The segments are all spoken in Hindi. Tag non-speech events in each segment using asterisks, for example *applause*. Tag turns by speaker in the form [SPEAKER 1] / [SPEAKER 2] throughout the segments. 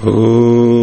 [SPEAKER 1] सहनावतु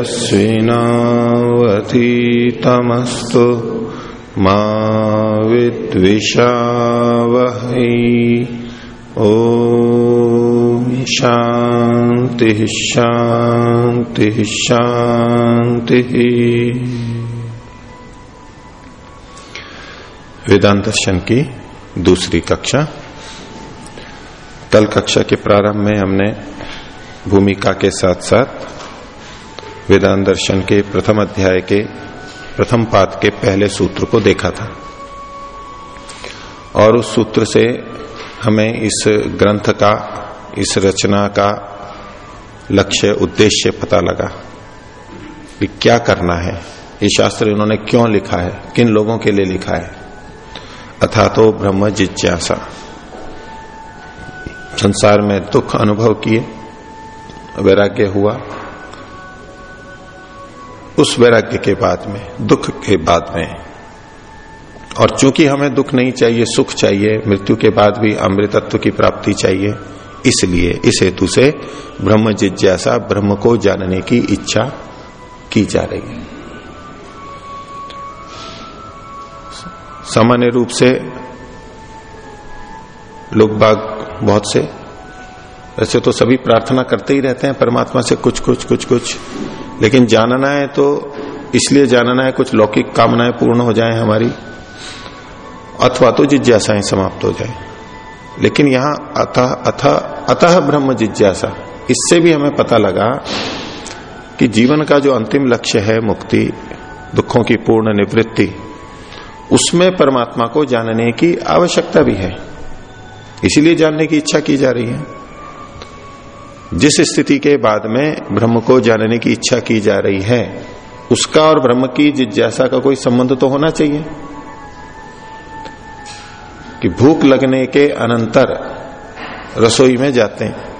[SPEAKER 1] तेजस्विनावतीतमस्तु मा ओ शांति शांति शांति वेदांत दर्शन की दूसरी कक्षा। कल कक्षा के प्रारंभ में हमने भूमिका के साथ साथ वेदांत दर्शन के प्रथम अध्याय के प्रथम पाद के पहले सूत्र को देखा था। और उस सूत्र से हमें इस ग्रंथ का, इस रचना का लक्ष्य, उद्देश्य पता लगा कि क्या करना है। ये शास्त्र इन्होंने क्यों लिखा है? किन लोगों के लिए लिखा है? अथा तो ब्रह्म जिज्ञासा। संसार में दुख अनुभव किए, वैराग्य हुआ उस वैराग्य के बाद में, दुख के बाद में। और चूँकि हमें दुख नहीं चाहिए, सुख चाहिए, मृत्यु के बाद भी अमृतत्व की प्राप्ति चाहिए, इसलिए इस हेतु से ब्रह्म जिज्ञासा, ब्रह्म को जानने की इच्छा की जा रही है। सामान्य रूप से लोग बाग बहुत से वैसे तो सभी प्रार्थना करते ही रहते हैं, परमात्मा से कुछ कुछ कुछ कुछ। लेकिन जानना है तो इसलिए जानना है कुछ लौकिक कामनाएँ पूर्ण हो जाए हमारी, अथवा तो जिज्ञासाएँ समाप्त हो जाए। लेकिन यहाँ अतः, अथा, अतः ब्रह्म जिज्ञासा। इससे भी हमें पता लगा कि जीवन का जो अंतिम लक्ष्य है मुक्ति, दुखों की पूर्ण निवृत्ति, उसमें परमात्मा को जानने की आवश्यकता भी है। इसीलिए जानने की इच्छा की जा रही है। जिस स्थिति के बाद में ब्रह्म को जानने की इच्छा की जा रही है, उसका और ब्रह्म की जिज्ञासा का कोई संबंध तो होना चाहिए। कि भूख लगने के अनंतर रसोई में जाते हैं।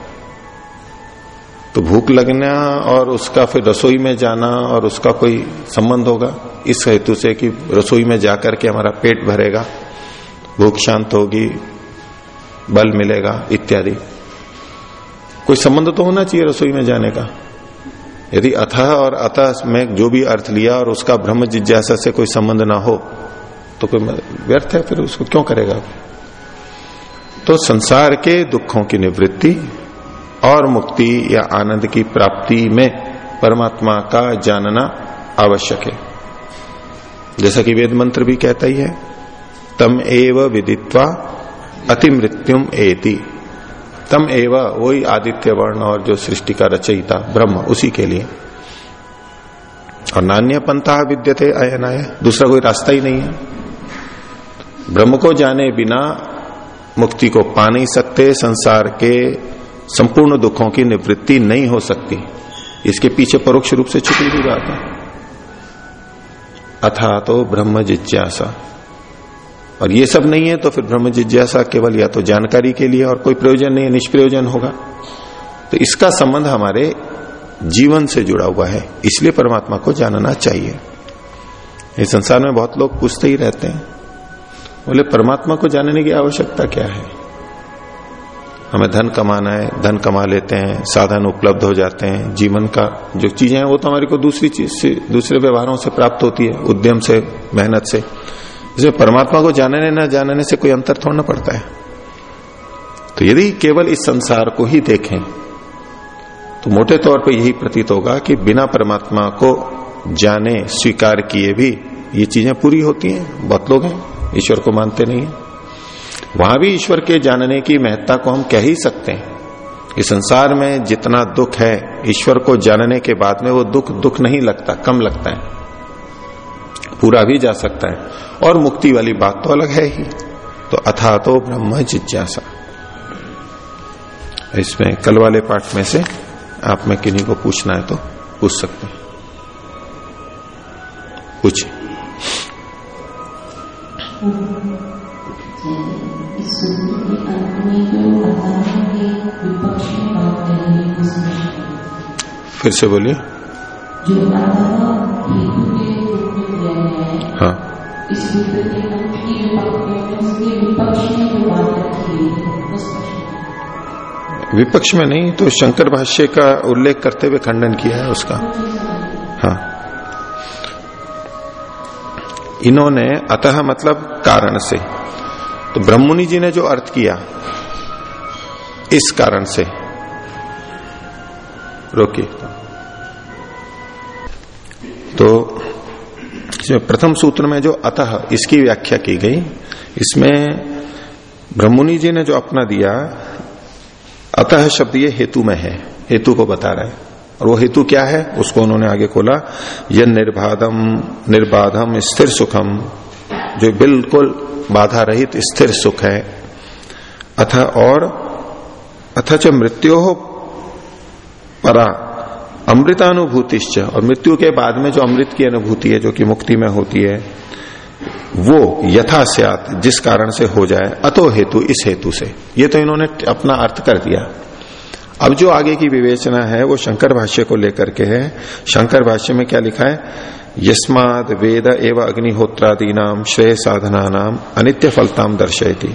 [SPEAKER 1] तो भूख लगना और उसका फिर रसोई में जाना और उसका कोई संबंध होगा, इस हेतु से कि रसोई में जाकर के हमारा पेट भरेगा, भूख शांत होगी, बल मिलेगा, इत्यादि। कोई संबंध तो होना चाहिए रसोई में जाने का? यदि अथाह और अतः में जो भी अर्थ लिया और उसका ब्रह्म जिज्ञासा से कोई संबंध ना हो तो कोई व्यर्थ है, फिर उसको क्यों करेगा? तो संसार के दुखों की निवृत्ति और मुक्ति या आनंद की प्राप्ति में परमात्मा का जानना आवश्यक है। जैसा कि वेद मंत्र भी कहता ही है, तम एव विदित्वा अति मृत्युम एति। तम एव वही आदित्य वर्ण और जो सृष्टि का रचयिता ब्रह्म, उसी के लिए। और नान्य पंथा विद्यते अयनाय, दूसरा कोई रास्ता ही नहीं है। ब्रह्म को जाने बिना मुक्ति को पा नहीं सकते, संसार के संपूर्ण दुखों की निवृत्ति नहीं हो सकती। इसके पीछे परोक्ष रूप से छुपी हुई बात है। अथा तो ब्रह्म जिज्ञासा। और ये सब नहीं है तो फिर ब्रह्म जिज्ञासा केवल या तो जानकारी के लिए और कोई प्रयोजन नहीं है, निष्प्रयोजन होगा। तो इसका संबंध हमारे जीवन से जुड़ा हुआ है, इसलिए परमात्मा को जानना चाहिए। इस संसार में बहुत लोग पूछते ही रहते हैं, बोले, परमात्मा को जानने की आवश्यकता क्या है? हमें धन कमाना है, धन कमा लेते हैं, साधन उपलब्ध हो जाते हैं, जीवन का जो चीज़ें हैं, वो तो हमारे को दूसरी चीज़ से, दूसरे व्यवहारों से प्राप्त होती है, उद्यम से, मेहनत से। इसमें परमात्मा को जानने न जानने से कोई अंतर थोड़ा पड़ता है। तो यदि केवल इस संसार को ही देखें तो मोटे तौर पर यही प्रतीत होगा कि बिना परमात्मा को जाने, स्वीकार किए भी ये चीज़ें पूरी होती हैं। बहुत लोग हैं, ईश्वर को मानते नहीं है। वहाँ भी ईश्वर के जानने की महत्ता को हम कह ही सकते हैं। कि संसार में जितना दुख है, ईश्वर को जानने के बाद में वो दुख दुख नहीं लगता, कम लगता है। पूरा भी जा सकता है। और मुक्ति वाली बात तो अलग है ही। तो अथा तो ब्रह्म जिज्ञासा। इसमें कल वाले पाठ में से आप में किन्हीं को पूछना है तो पूछ सकते हैं। पूछ फिर से बोलिए। हाँ। विपक्ष में नहीं तो शंकर भाष्य का उल्लेख करते हुए खंडन किया है उसका। हाँ। इन्होंने अतः मतलब कारण से तो ब्रह्ममुनि जी ने जो अर्थ किया, इस कारण से। रोकिए। तो प्रथम सूत्र में जो अतः, इसकी व्याख्या की गई। इसमें ब्रह्ममुनि जी ने जो अपना दिया, अतः शब्द ये हेतु में है, हेतु को बता रहा है। और वो हेतु क्या है, उसको उन्होंने आगे खोला यह निर्बाधम निर्बाधम स्थिर सुखम, जो बिल्कुल बाधा रहित स्थिर सुख है। अथ और, अथच मृत्यु हो परा अमृतानुभूतिश्च, और मृत्यु के बाद में जो अमृत की अनुभूति है, जो कि मुक्ति में होती है, वो यथा जिस कारण से हो जाए, अतो हेतु, इस हेतु से। ये तो इन्होंने अपना अर्थ कर दिया। अब जो आगे की विवेचना है, वो शंकर भाष्य को लेकर के है। शंकर भाष्य में क्या लिखा है? यस्माद वेद एवं अग्निहोत्रादि नाम श्रेय साधना नाम अनित्य फलताम दर्शयती।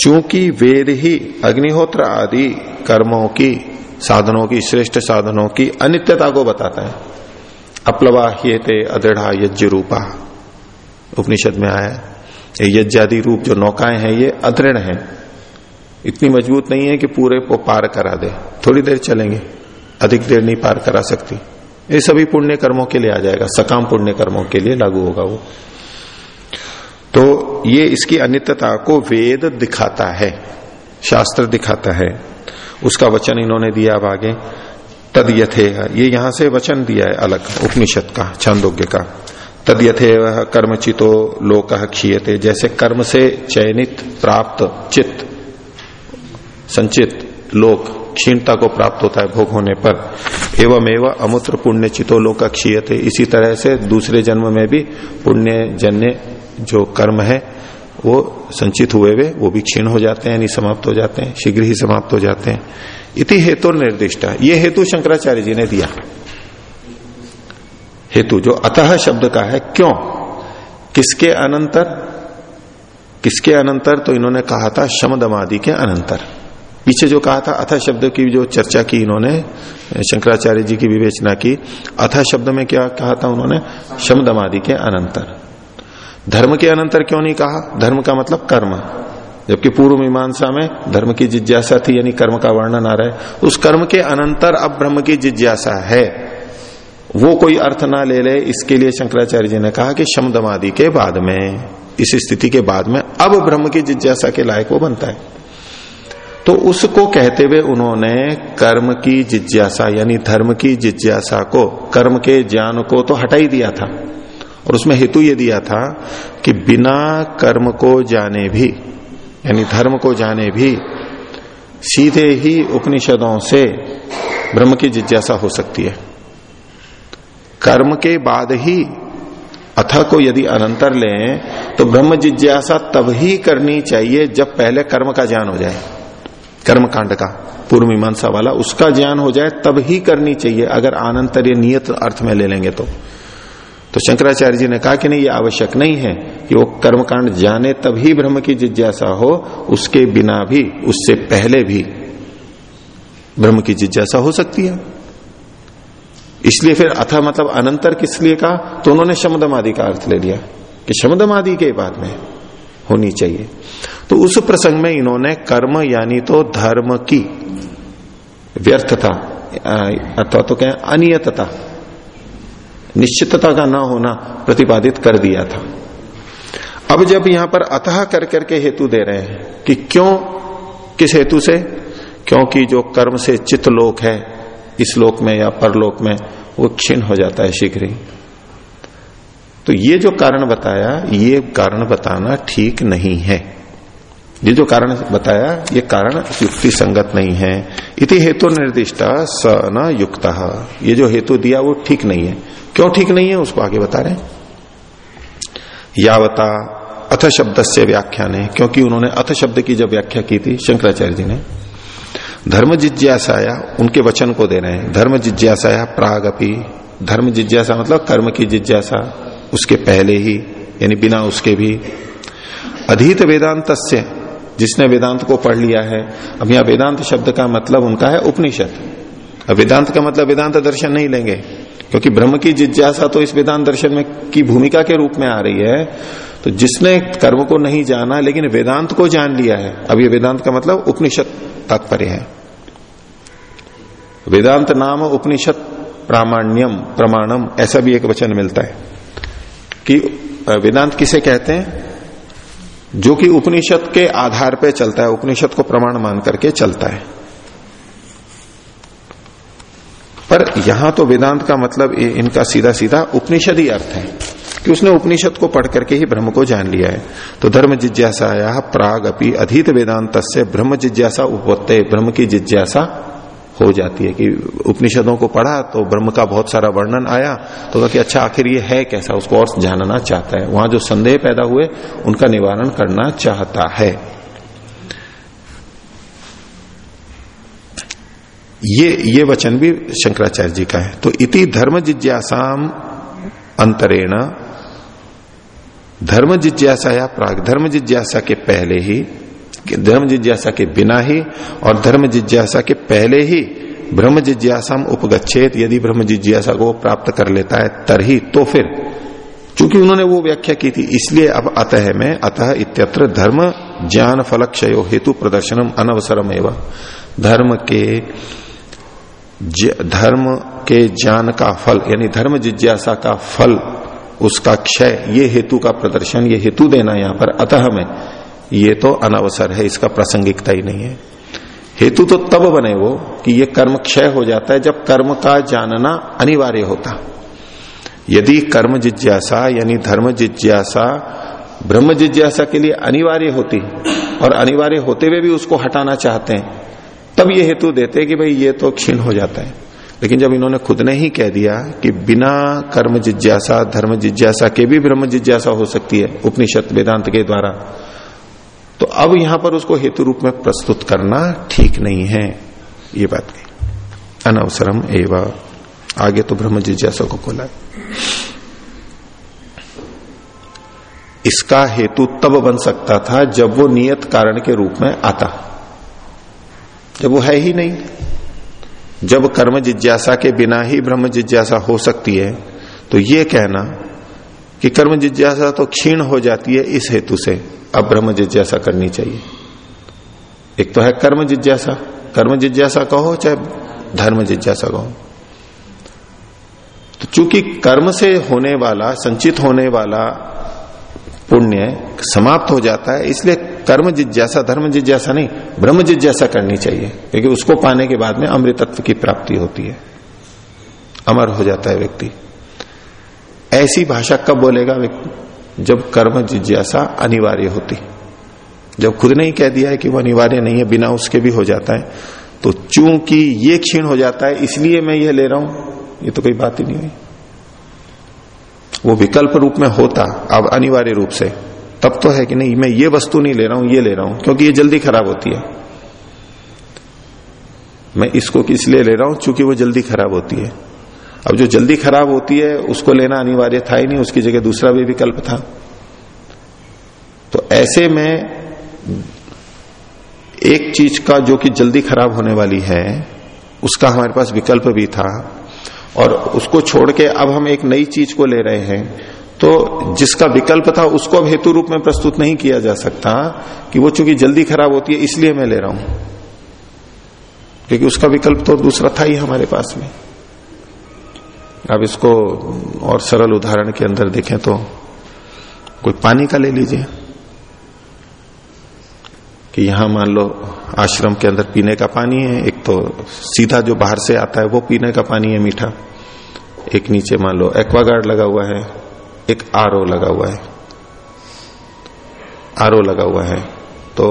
[SPEAKER 1] चूँकि वेद ही अग्निहोत्र आदि कर्मों की साधनों की, श्रेष्ठ साधनों की अनित्यता को बताता है। अपलवा थे अदृढ़ा यज्ञ रूपा। उपनिषद में आया है यज्ञादि रूप जो नौकाएँ हैं, ये अदृढ़ हैं। इतनी मज़बूत नहीं है कि पूरे को पार करा दे। थोड़ी देर चलेंगे, अधिक देर नहीं पार करा सकती। ये सभी पुण्य कर्मों के लिए आ जाएगा, सकाम पुण्य कर्मों के लिए लागू होगा वो। तो ये इसकी अनित्यता को वेद दिखाता है, शास्त्र दिखाता है। उसका वचन इन्होंने दिया अब आगे। तद यथे ये यहाँ से वचन दिया है अलग, उपनिषद का, छांदोग्य का। तद यथे कर्मचितो लोक क्षीयते, जैसे कर्म से चयनित, प्राप्त चित्त, संचित लोक, क्षीणता को प्राप्त होता है भोग होने पर। एवं एवं अमुत्र पुण्य चितो लोक क्षीयते, इसी तरह से दूसरे जन्म में भी पुण्य जन्य जो कर्म है वो संचित हुए वे वो भी क्षीण हो जाते हैं, यानी समाप्त हो जाते हैं, शीघ्र ही समाप्त हो जाते हैं। इति हेतु निर्दिष्ट। ये हेतु शंकराचार्य जी ने दिया। हेतु जो अतः शब्द का है, क्यों? किसके अनंतर? किसके अनंतर? तो इन्होंने कहा था, शमदमादि के अनंतर। पीछे जो कहा था, अथ शब्द की जो चर्चा की इन्होंने, शंकराचार्य जी की विवेचना की, अथ शब्द में क्या कहा था उन्होंने? शमदमादि के अनंतर। धर्म के अनंतर क्यों नहीं कहा? धर्म का मतलब कर्म। जबकि पूर्व मीमांसा में धर्म की जिज्ञासा थी, यानी कर्म का वर्णन आ रहा है। उस कर्म के अनंतर अब ब्रह्म की जिज्ञासा है। वो कोई अर्थ ना ले ले, इसके लिए शंकराचार्य जी ने कहा कि शमदमादि के बाद में, इस स्थिति के बाद में, अब ब्रह्म की जिज्ञासा के लायक वो बनता है। तो उसको कहते हुए उन्होंने कर्म की जिज्ञासा, यानी धर्म की जिज्ञासा को, कर्म के ज्ञान को तो हटा ही दिया था। और उसमें हेतु ये दिया था कि बिना कर्म को जाने भी, यानी धर्म को जाने भी, सीधे ही उपनिषदों से ब्रह्म की जिज्ञासा हो सकती है। कर्म के बाद ही अथ को यदि अनंतर लें तो ब्रह्म जिज्ञासा तब ही करनी चाहिए जब पहले कर्म का ज्ञान हो जाए। कर्म कांड का, पूर्व मीमांसा वाला, उसका ज्ञान हो जाए, तब ही करनी चाहिए। अगर आनंतर नियत अर्थ में ले लेंगे तो। तो शंकराचार्य जी ने कहा कि नहीं, ये आवश्यक नहीं है कि वो कर्मकांड जाने तभी ब्रह्म की जिज्ञासा हो, उसके बिना भी, उससे पहले भी ब्रह्म की जिज्ञासा हो सकती है। इसलिए फिर अथ मतलब अनंतर किस लिए कहा? तो उन्होंने शमदमादि का अर्थ ले लिया कि शमदमादि के बाद में होनी चाहिए। तो उस प्रसंग में इन्होंने कर्म यानी तो धर्म की व्यर्थता अथवा तो कहें अनियतता निश्चितता का ना होना प्रतिपादित कर दिया था। अब जब यहाँ पर अतः कर करके हेतु दे रहे हैं कि क्यों, किस हेतु से? क्योंकि जो कर्म से चित्त लोक है, इस लोक में या परलोक में, वो क्षीण हो जाता है शीघ्र ही। तो ये जो कारण बताया, ये कारण बताना ठीक नहीं है। ये जो कारण बताया, ये कारण युक्ति संगत नहीं है। इति हेतु निर्दिष्टा स न युक्त। ये जो हेतु दिया, वो ठीक नहीं है। क्यों ठीक नहीं है, उसको आगे बता रहे यावता अथ शब्द से व्याख्या ने क्योंकि उन्होंने अथ शब्द की जब व्याख्या की थी, शंकराचार्य जी ने। धर्म जिज्ञासाया, उनके वचन को दे रहे हैं। धर्म जिज्ञासाया प्राग अपी धर्म जिज्ञासा मतलब कर्म की जिज्ञासा, उसके पहले ही, यानी बिना उसके भी। अधीत वेदांत जिसने वेदांत को पढ़ लिया है। अब यहाँ वेदांत शब्द का मतलब उनका है उपनिषद। अब वेदांत का मतलब वेदांत दर्शन नहीं लेंगे, क्योंकि ब्रह्म की जिज्ञासा तो इस वेदांत दर्शन में की भूमिका के रूप में आ रही है। तो जिसने कर्म को नहीं जाना, लेकिन वेदांत को जान लिया है, अब ये वेदांत का मतलब उपनिषद तात्पर्य है। वेदांत नाम उपनिषद प्रामाण्यम, प्रमाणम, ऐसा भी एक वचन मिलता है कि वेदांत किसे कहते हैं? जो कि उपनिषद के आधार पर चलता है, उपनिषद को प्रमाण मान करके चलता है। पर यहाँ तो वेदांत का मतलब इनका सीधा सीधा उपनिषद ही अर्थ है, कि उसने उपनिषद को पढ़ करके ही ब्रह्म को जान लिया है। तो धर्म जिज्ञासा प्राग अपनी अधीत वेदांत से ब्रह्म जिज्ञासा उपत्ते ब्रह्म की जिज्ञासा हो जाती है कि उपनिषदों को पढ़ा तो ब्रह्म का बहुत सारा वर्णन आया तो कहा कि अच्छा आखिर ये है कैसा? उसको और जानना चाहता है। वहाँ जो संदेह पैदा हुए, उनका निवारण करना चाहता है। ये ये वचन भी शंकराचार्य जी का है। तो इति धर्म जिज्ञासाम अंतरेण। धर्म जिज्ञासा या प्राग धर्म जिज्ञासा के पहले ही धर्म जिज्ञासा के बिना ही और धर्म जिज्ञासा के पहले ही ब्रह्म जिज्ञासा उपगछेत यदि ब्रह्म जिज्ञासा को प्राप्त कर लेता है, तरही तो फिर। चूँकि उन्होंने वो व्याख्या की थी, इसलिए अब अतः में, अतः इत्यत्र धर्म ज्ञान फल क्षय हेतु प्रदर्शनम अनवसरम एवं धर्म के धर्म के ज्ञान का फल, यानी धर्म जिज्ञासा का फल, उसका क्षय, ये हेतु का प्रदर्शन, ये हेतु देना यहाँ पर अतः में। ये तो अनावसर है, इसका प्रासंगिकता ही नहीं है। हेतु तो तब बने वो कि ये कर्म क्षय हो जाता है जब कर्म का जानना अनिवार्य होता। यदि कर्म जिज्ञासा, यानी धर्म जिज्ञासा, ब्रह्म जिज्ञासा के लिए अनिवार्य होती और अनिवार्य होते हुए भी उसको हटाना चाहते हैं, तब ये हेतु देते कि भाई ये तो क्षीण हो जाता है। लेकिन जब इन्होंने खुद ने ही कह दिया कि बिना कर्म जिज्ञासा, धर्म जिज्ञासा के भी ब्रह्म जिज्ञासा हो सकती है, उपनिषद वेदांत के द्वारा तो अब यहाँ पर उसको हेतु रूप में प्रस्तुत करना ठीक नहीं है, ये बात कही। अनवसरम एवं। आगे तो ब्रह्म जिज्ञासा को खोला। इसका हेतु तब बन सकता था जब वो नियत कारण के रूप में आता। जब वो है ही नहीं। जब कर्म जिज्ञासा के बिना ही ब्रह्म जिज्ञासा हो सकती है तो ये कहना कि कर्म जिज्ञासा तो क्षीण हो जाती है इस हेतु से अब ब्रह्म जिज्ञासा करनी चाहिए। एक तो है कर्म जिज्ञासा। कर्म जिज्ञासा कहो, चाहे धर्म जिज्ञासा कहो। तो चूँकि कर्म से होने वाला, संचित होने वाला पुण्य समाप्त हो जाता है, इसलिए कर्म जिज्ञासा, धर्म जिज्ञासा नहीं, ब्रह्म जिज्ञासा करनी चाहिए। क्योंकि उसको पाने के बाद में अमृतत्व की प्राप्ति होती है। अमर हो जाता है व्यक्ति। ऐसी भाषा कब बोलेगा व्यक्ति? जब कर्म जिज्ञासा अनिवार्य होती। जब खुद ने ही कह दिया है कि वो अनिवार्य नहीं है, बिना उसके भी हो जाता है तो चूँकि ये क्षीण हो जाता है, इसलिए मैं ये ले रहा हूँ, ये तो कोई बात ही नहीं हुई। वो विकल्प रूप में होता, अब अनिवार्य रूप से। तब तो है कि नहीं, मैं ये वस्तु नहीं ले रहा हूँ, ये ले रहा हूँ, क्योंकि ये जल्दी खराब होती है। मैं इसको इसलिए ले रहा हूँ? चूँकि वो जल्दी खराब होती है। अब जो जल्दी खराब होती है, उसको लेना अनिवार्य था ही नहीं, उसकी जगह दूसरा भी विकल्प था। तो ऐसे में एक चीज़ का जो कि जल्दी खराब होने वाली है, उसका हमारे पास विकल्प भी था और उसको छोड़ के अब हम एक नई चीज़ को ले रहे हैं। तो जिसका विकल्प था, उसको अब हेतु रूप में प्रस्तुत नहीं किया जा सकता कि वो चूँकि जल्दी खराब होती है, इसलिए मैं ले रहा हूँ। क्योंकि उसका विकल्प तो दूसरा था ही हमारे पास में। अब इसको और सरल उदाहरण के अंदर देखें तो कोई पानी का ले लीजिए कि यहाँ मान लो आश्रम के अंदर पीने का पानी है, एक तो सीधा जो बाहर से आता है वो पीने का पानी है मीठा, एक नीचे मान लो एक्वागार्ड लगा हुआ है, एक आरओ लगा हुआ है, आरओ लगा हुआ है तो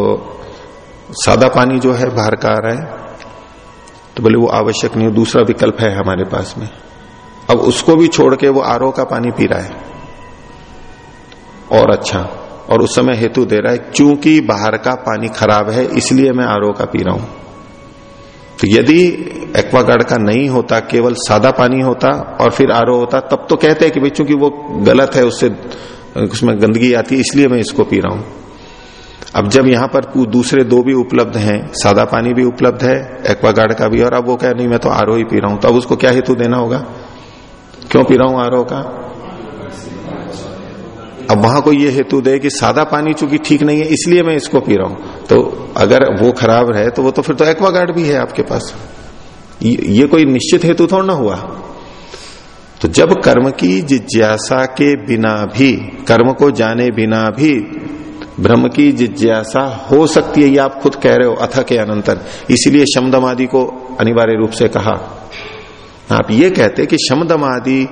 [SPEAKER 1] सादा पानी जो है बाहर का आ रहा है तो बोले वो आवश्यक नहीं, दूसरा विकल्प है हमारे पास में। अब उसको भी छोड़ के वो आरओ का पानी पी रहा है। और अच्छा और उस समय हेतु दे रहा है क्योंकि बाहर का पानी खराब है, इसलिए मैं आरओ का पी रहा हूँ। तो यदि एक्वागार्ड का नहीं होता, केवल सादा पानी होता और फिर आरओ होता, तब तो कहते हैं कि भाई चूँकि वो गलत है, उससे, उसमें गंदगी आती है, इसलिए मैं इसको पी रहा हूँ। अब जब यहाँ पर दूसरे दो भी उपलब्ध हैं, सादा पानी भी उपलब्ध है, एक्वागार्ड का भी, और अब वो कह, नहीं, मैं तो आरओ ही पी रहा हूँ। तो अब उसको क्या हेतु देना होगा? क्यों पी रहा हूँ आरओ का? अब वहाँ को ये हेतु दे कि सादा पानी चूँकि ठीक नहीं है, इसलिए मैं इसको पी रहा हूँ। तो अगर वो खराब है तो वो तो फिर तो एक्वागार्ड भी है आपके पास। ये कोई निश्चित हेतु थोड़ा ना हुआ। तो जब कर्म की जिज्ञासा के बिना भी, कर्म को जाने बिना भी, ब्रह्म की जिज्ञासा हो सकती है, ये आप खुद कह रहे हो अथ के अनंतर। इसीलिए शमदमादि को अनिवार्य रूप से कहा। आप ये कहते कि शमदमादि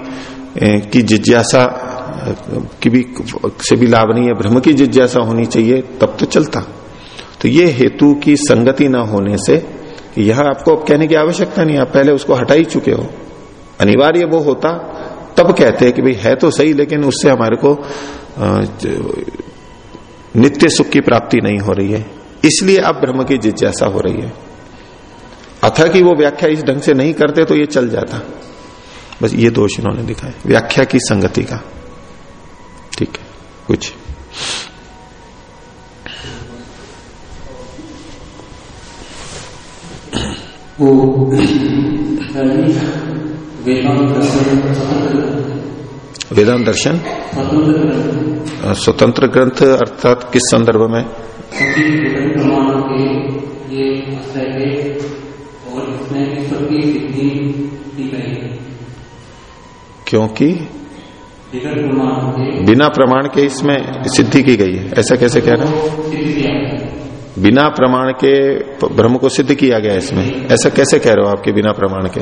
[SPEAKER 1] की जिज्ञासा, की भी, से भी लाभ नहीं है ब्रह्म की जिज्ञासा होनी चाहिए, तब तो चलता। तो ये हेतु की संगति न होने से यह आपको अब कहने की आवश्यकता नहीं, आप पहले उसको हटा ही चुके हो। अनिवार्य वो होता, तब कहते हैं कि भाई है तो सही, लेकिन उससे हमारे को नित्य सुख की प्राप्ति नहीं हो रही है। इसलिए अब ब्रह्म की जिज्ञासा हो रही है। अथा की वो व्याख्या इस ढंग से नहीं करते तो ये चल जाता। बस ये दोष इन्होंने दिखाए। व्याख्या की संगति का। ठीक है कुछ।
[SPEAKER 2] वो *clears throat*
[SPEAKER 1] वेदांत दर्शन स्वतंत्र ग्रंथ। अर्थात किस संदर्भ में? क्योंकि बिना प्रमाण के इसमें सिद्धि की गई है। ऐसा कैसे कह रहे हैं? बिना प्रमाण के ब्रह्म को सिद्ध किया गया इसमें। ऐसा कैसे कह रहे हो आपके बिना प्रमाण के?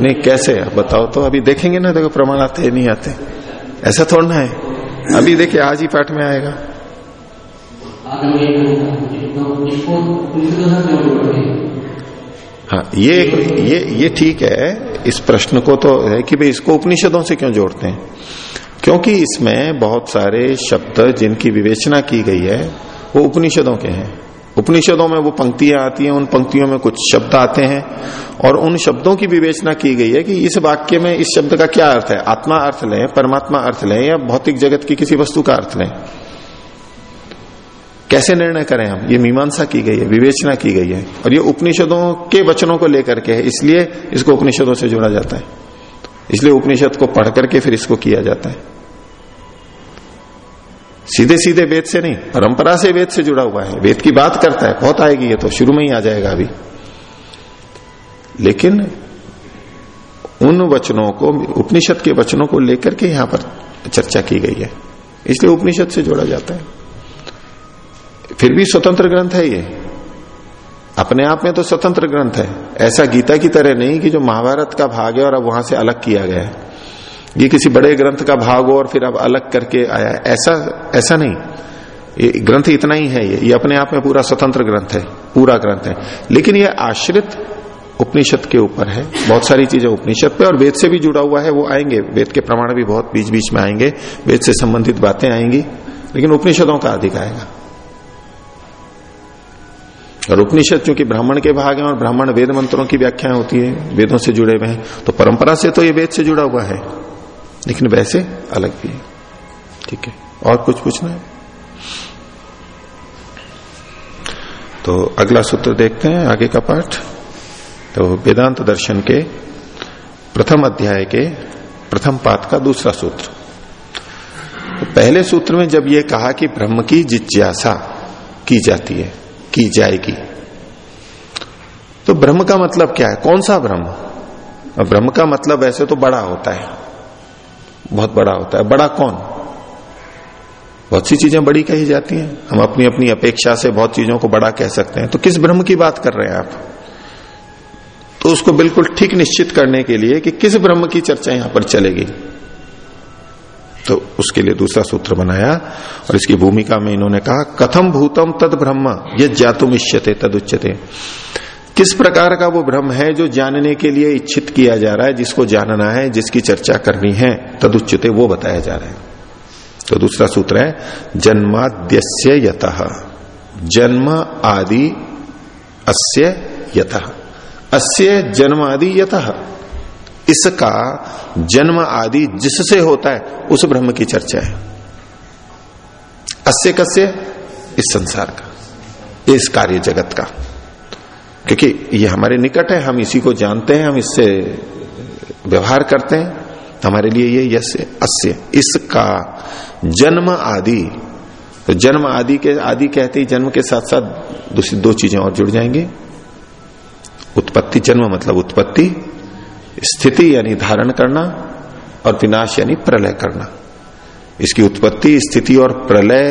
[SPEAKER 1] नहीं कैसे? बताओ तो। अभी देखेंगे ना देखो प्रमाण आते नहीं आते। ऐसा थोड़ा है। अभी देखिए आज ही पाठ में आएगा। हाँ ये ये ये ठीक है। इस प्रश्न को तो है कि भाई इसको उपनिषदों से क्यों जोड़ते हैं? क्योंकि इसमें बहुत सारे शब्द जिनकी विवेचना की गई है, वो उपनिषदों के हैं। उपनिषदों में वो पंक्तियाँ आती हैं, उन पंक्तियों में कुछ शब्द आते हैं और उन शब्दों की विवेचना की गई है कि इस वाक्य में इस शब्द का क्या अर्थ है? आत्मा अर्थ लें, परमात्मा अर्थ लें या भौतिक जगत की किसी वस्तु का अर्थ लें? कैसे निर्णय करें हम? ये मीमांसा की गई है, विवेचना की गई है। और ये उपनिषदों के वचनों को लेकर के है, इसलिए इसको उपनिषदों से जोड़ा जाता है। इसलिए उपनिषद को पढ़ करके फिर इसको किया जाता है। सीधे सीधे वेद से नहीं, परंपरा से वेद से जुड़ा हुआ है। वेद की बात करता है, बहुत आएगी ये तो शुरू में ही आ जाएगा अभी। लेकिन उन वचनों को, उपनिषद के वचनों को लेकर के यहाँ पर चर्चा की गई है। इसलिए उपनिषद से जोड़ा जाता है। फिर भी स्वतंत्र ग्रंथ है ये। अपने आप में तो स्वतंत्र ग्रंथ है। ऐसा गीता की तरह नहीं कि जो महाभारत का भाग है और अब वहाँ से अलग किया गया है। ये किसी बड़े ग्रंथ का भाग हो और फिर अब अलग करके आया है। ऐसा ऐसा नहीं। ये ग्रंथ इतना ही है ये। ये अपने आप में पूरा स्वतंत्र ग्रंथ है। पूरा ग्रंथ है। लेकिन ये आश्रित उपनिषद के ऊपर है। बहुत सारी चीज़ें उपनिषद पे और वेद से भी जुड़ा हुआ है। वो आएँगे। वेद के प्रमाण भी बहुत बीच बीच में आएँगे। वेद से संबंधित बातें आएँगी। लेकिन उपनिषदों का अधिक आएगा। और उपनिषद चूँकि ब्राह्मण के भाग हैं और ब्राह्मण वेद मंत्रों की व्याख्या होती है, वेदों से जुड़े हुए हैं तो परंपरा से तो ये वेद से जुड़ा हुआ है, लेकिन वैसे अलग भी है। ठीक है, और कुछ पूछना है? तो अगला सूत्र देखते हैं, आगे का पाठ। तो वेदांत दर्शन के प्रथम अध्याय के प्रथम पाठ का दूसरा सूत्र। तो पहले सूत्र में जब ये कहा कि ब्रह्म की जिज्ञासा की जाती है की जाएगी। तो ब्रह्म का मतलब क्या है? कौन सा ब्रह्म? ब्रह्म का मतलब ऐसे तो बड़ा होता है। बहुत बड़ा होता है। बड़ा कौन? बहुत सी चीज़ें बड़ी कही जाती हैं। हम अपनी अपनी अपेक्षा से बहुत चीज़ों को बड़ा कह सकते हैं। तो किस ब्रह्म की बात कर रहे हैं आप? तो उसको बिल्कुल ठीक निश्चित करने के लिए कि किस ब्रह्म की चर्चा यहाँ पर चलेगी? तो उसके लिए दूसरा सूत्र बनाया और इसकी भूमिका में इन्होंने कहा कथम भूतम तद ब्रह्म ये जातुम इच्छते तद उच्चते किस प्रकार का वो ब्रह्म है जो जानने के लिए इच्छित किया जा रहा है, जिसको जानना है, जिसकी चर्चा करनी है, तद तदुच्चते वो बताया जा रहा है। तो दूसरा सूत्र है, जन्माद्यस्य यत। जन्म आदि, अस्य यत। अस्य जन्म आदि यत। इसका जन्म आदि जिससे होता है, उस ब्रह्म की चर्चा है। अस्य कस्य? इस संसार का, इस कार्य जगत का। क्योंकि ये हमारे निकट है, हम इसी को जानते हैं, हम इससे व्यवहार करते हैं। हमारे लिए ये यश अस्य। इसका जन्म आदि तो जन्म आदि के, आदि कहते ही जन्म के साथ साथ दूसरी दो चीज़ें और जुड़ जाएँगी। उत्पत्ति, जन्म मतलब उत्पत्ति स्थिति यानी धारण करना और विनाश यानी प्रलय करना। इसकी उत्पत्ति, स्थिति और प्रलय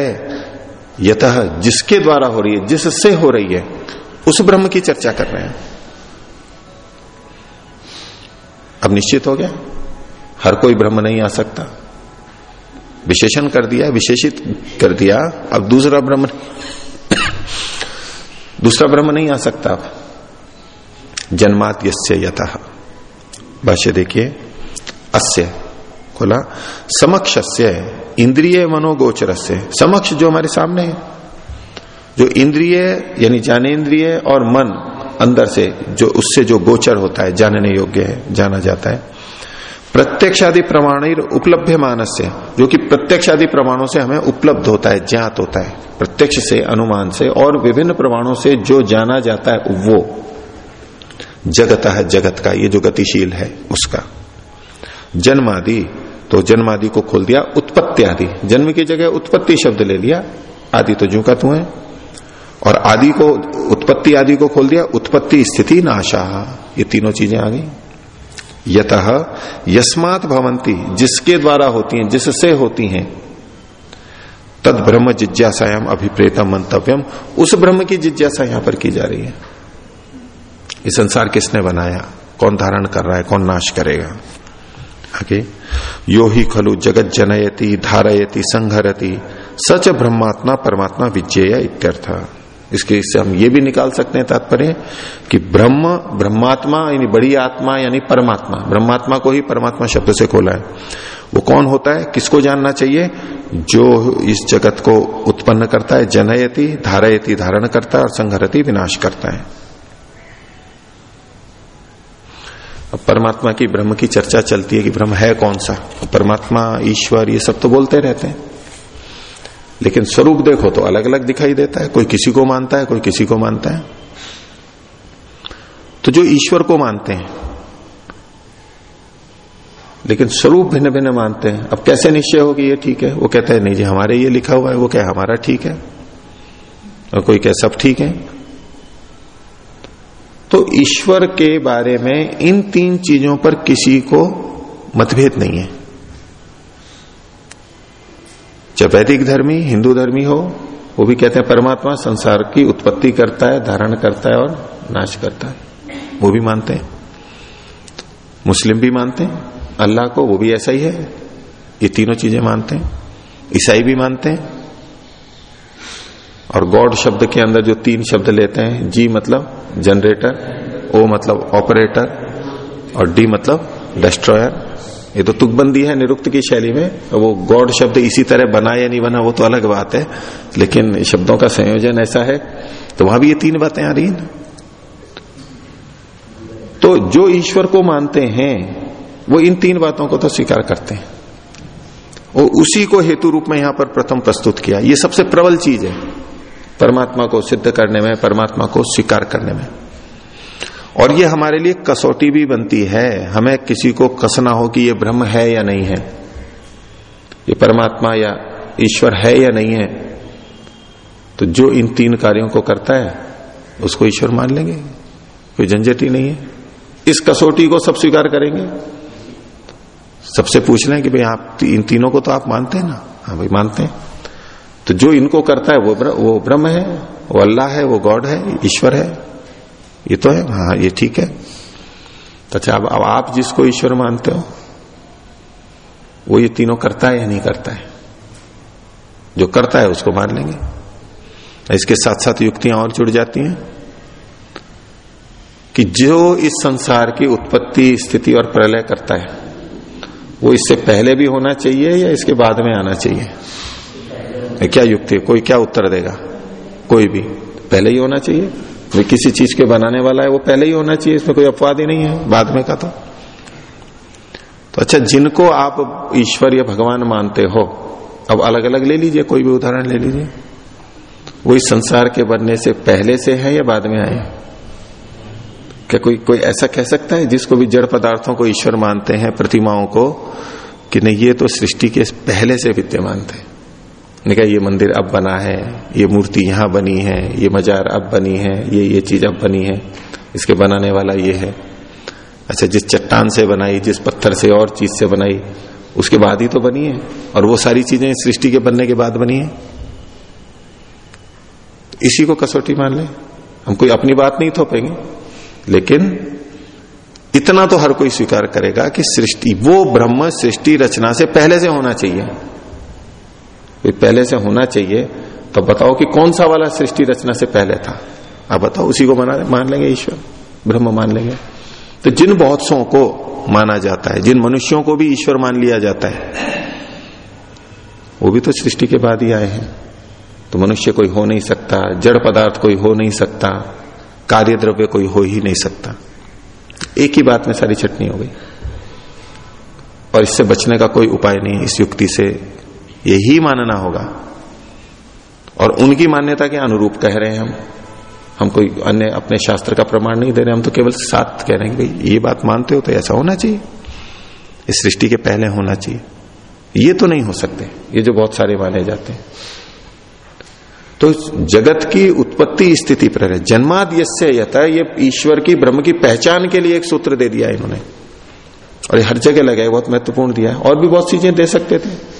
[SPEAKER 1] यत जिसके द्वारा हो रही है, जिससे हो रही है, उस ब्रह्म की चर्चा कर रहे हैं। अब निश्चित हो गया। हर कोई ब्रह्म नहीं आ सकता। विशेषण कर दिया, विशेषित कर दिया, अब दूसरा ब्रह्म दूसरा ब्रह्म नहीं आ सकता। अब जन्मात यथ भाष्य देखिए। अस्य, खोला। समक्ष इंद्रिय मनोगोचर से समक्ष जो हमारे सामने है। जो इंद्रिय, यानी ज्ञानेन्द्रिय और मन अंदर से, जो उससे जो गोचर होता है, जानने योग्य है, जाना जाता है। प्रत्यक्ष आदि प्रमाण उपलब्ध मानस से जो कि प्रत्यक्ष आदि प्रमाणों से हमें उपलब्ध होता है, ज्ञात होता है। प्रत्यक्ष से, अनुमान से और विभिन्न प्रमाणों से जो जाना जाता है, वो। जगत है, जगत का, ये जो गतिशील है उसका। जन्म आदि तो जन्म आदि को खोल दिया, उत्पत्ति आदि। जन्म की जगह उत्पत्ति शब्द ले लिया, आदि तो जू का तू है। और आदि को, उत्पत्ति आदि को खोल दिया, उत्पत्ति स्थिति नाशा, ये तीनों चीज़ें आ गई। यत, यस्मात भवंती जिसके द्वारा होती हैं, जिससे होती हैं तद ब्रह्म जिज्ञासायाम अभिप्रेतम मंतव्यम, उस ब्रह्म की जिज्ञासा यहाँ पर की जा रही है। ये संसार किसने बनाया? कौन धारण कर रहा है? कौन नाश करेगा? आगे, यो ही खलु जगत जनयति, धारयति संघरति सच ब्रह्मात्मा, परमात्मा विजय इत्यर्थ। इसके इससे हम ये भी निकाल सकते हैं तात्पर्य कि ब्रह्म, ब्रह्मात्मा, यानी बड़ी आत्मा, यानी परमात्मा, ब्रह्मात्मा को ही परमात्मा शब्द से खोला है। वो कौन होता है? किसको जानना चाहिए? जो इस जगत को उत्पन्न करता है, जनयति, धारयति, धारण करता है और संघरति विनाश करता है। अब परमात्मा की ब्रह्म की चर्चा चलती है कि ब्रह्म है कौन सा? परमात्मा, ईश्वर, ये सब तो बोलते रहते हैं। लेकिन स्वरूप देखो तो अलग अलग दिखाई देता है। कोई किसी को मानता है, कोई किसी को मानता है। तो जो ईश्वर को मानते हैं, लेकिन स्वरूप भिन्न भिन्न मानते हैं, अब कैसे निश्चय हो कि ये ठीक है? वो कहते हैं, नहीं जी, हमारे ये लिखा हुआ है, वो क्या हमारा ठीक है? और कोई कह, सब ठीक है? तो ईश्वर के बारे में इन तीन चीज़ों पर किसी को मतभेद नहीं है। जब वैदिक धर्मी, हिंदू धर्मी हो, वो भी कहते हैं परमात्मा संसार की उत्पत्ति करता है, धारण करता है और नाश करता है। वो भी मानते हैं। मुस्लिम भी मानते हैं। अल्लाह को वो भी ऐसा ही है। ये तीनों चीज़ें मानते हैं। ईसाई भी मानते हैं। और गॉड शब्द के अंदर जो तीन शब्द लेते हैं जी मतलब जनरेटर ओ मतलब ऑपरेटर और डी मतलब डिस्ट्रॉयर ये तो तुकबंदी है निरुक्त की शैली में। वो गॉड शब्द इसी तरह बना या नहीं बना, वो तो अलग बात है। लेकिन शब्दों का संयोजन ऐसा है। तो वहाँ भी ये तीन बातें आ रही है। तो जो ईश्वर को मानते हैं, वो इन तीन बातों को तो स्वीकार करते हैं। और उसी को हेतु रूप में यहाँ पर प्रथम प्रस्तुत किया। ये सबसे प्रबल चीज़ है। परमात्मा को सिद्ध करने में, परमात्मा को स्वीकार करने में। और ये हमारे लिए कसौटी भी बनती है। हमें किसी को कसना हो कि ये ब्रह्म है या नहीं है। ये परमात्मा या ईश्वर है या नहीं है तो जो इन तीन कार्यों को करता है, उसको ईश्वर मान लेंगे। कोई झंझट ही नहीं है। इस कसौटी को सब स्वीकार करेंगे। सबसे पूछ लें कि भाई आप इन तीनों को तो आप मानते हैं ना? हाँ भाई, मानते हैं। तो जो इनको करता है वो ब्र, वो ब्रह्म है वो अल्लाह है वो गॉड है ईश्वर है। ये तो है हाँ ये ठीक है। तो अच्छा अब आप जिसको ईश्वर मानते हो वो ये तीनों करता है या नहीं करता है? जो करता है उसको मान लेंगे। इसके साथ साथ युक्तियाँ और जुड़ जाती हैं कि जो इस संसार की उत्पत्ति स्थिति और प्रलय करता है वो इससे पहले भी होना चाहिए या इसके बाद में आना चाहिए? क्या युक्ति कोई क्या उत्तर देगा? कोई भी। पहले ही होना चाहिए। जो किसी चीज़ के बनाने वाला है, वो पहले ही होना चाहिए, इसमें कोई अपवाद ही नहीं है, बाद में का तो तो अच्छा जिनको आप ईश्वर या भगवान मानते हो, अब अलग अलग ले लीजिए, कोई भी उदाहरण ले लीजिए। वो इस संसार के बनने से पहले से है या बाद में आए? क्या कोई कोई ऐसा कह सकता है, जिसको भी जड़ पदार्थों को ईश्वर मानते हैं, प्रतिमाओं को, कि नहीं, ये तो सृष्टि के पहले से विद्यमान थे। कहा, ये मंदिर अब बना है, ये मूर्ति यहाँ बनी है, ये मजार अब बनी है, ये ये चीज़ अब बनी है, इसके बनाने वाला ये है। अच्छा जिस चट्टान से बनाई, जिस पत्थर से और चीज़ से बनाई, उसके बाद ही तो बनी है, और वो सारी चीज़ें सृष्टि के बनने के बाद बनी है। इसी को कसौटी मान ले। हम कोई अपनी बात नहीं थोपेंगे, लेकिन इतना तो हर कोई स्वीकार करेगा कि सृष्टि, वो ब्रह्म सृष्टि रचना से पहले से होना चाहिए। कोई पहले से होना चाहिए तो बताओ कि कौन सा वाला सृष्टि रचना से पहले था? आप बताओ, उसी को माना, मान लेंगे ईश्वर, ब्रह्म मान लेंगे। तो जिन बहुत सौ को माना जाता है, जिन मनुष्यों को भी ईश्वर मान लिया जाता है, वो भी तो सृष्टि के बाद ही आए हैं। तो मनुष्य कोई हो नहीं सकता, जड़ पदार्थ कोई हो नहीं सकता कार्य द्रव्य कोई हो ही नहीं सकता। एक ही बात में सारी चटनी हो गई। और इससे बचने का कोई उपाय नहीं इस युक्ति से। यही मानना होगा। और उनकी मान्यता के अनुरूप कह रहे हैं हम। हम कोई अन्य, अपने शास्त्र का प्रमाण नहीं दे रहे, हम तो केवल साथ कह रहे हैं भाई, ये बात मानते हो तो ऐसा होना चाहिए। इस सृष्टि के पहले होना चाहिए। ये तो नहीं हो सकते। ये जो बहुत सारे माने जाते हैं। तो जगत की उत्पत्ति स्थिति पर है। जन्माद यस्य यथा ये ईश्वर की, ब्रह्म की पहचान के लिए एक सूत्र दे दिया इन्होंने। और हर जगह लगा बहुत महत्वपूर्ण दिया और भी बहुत चीज़ें दे सकते थे।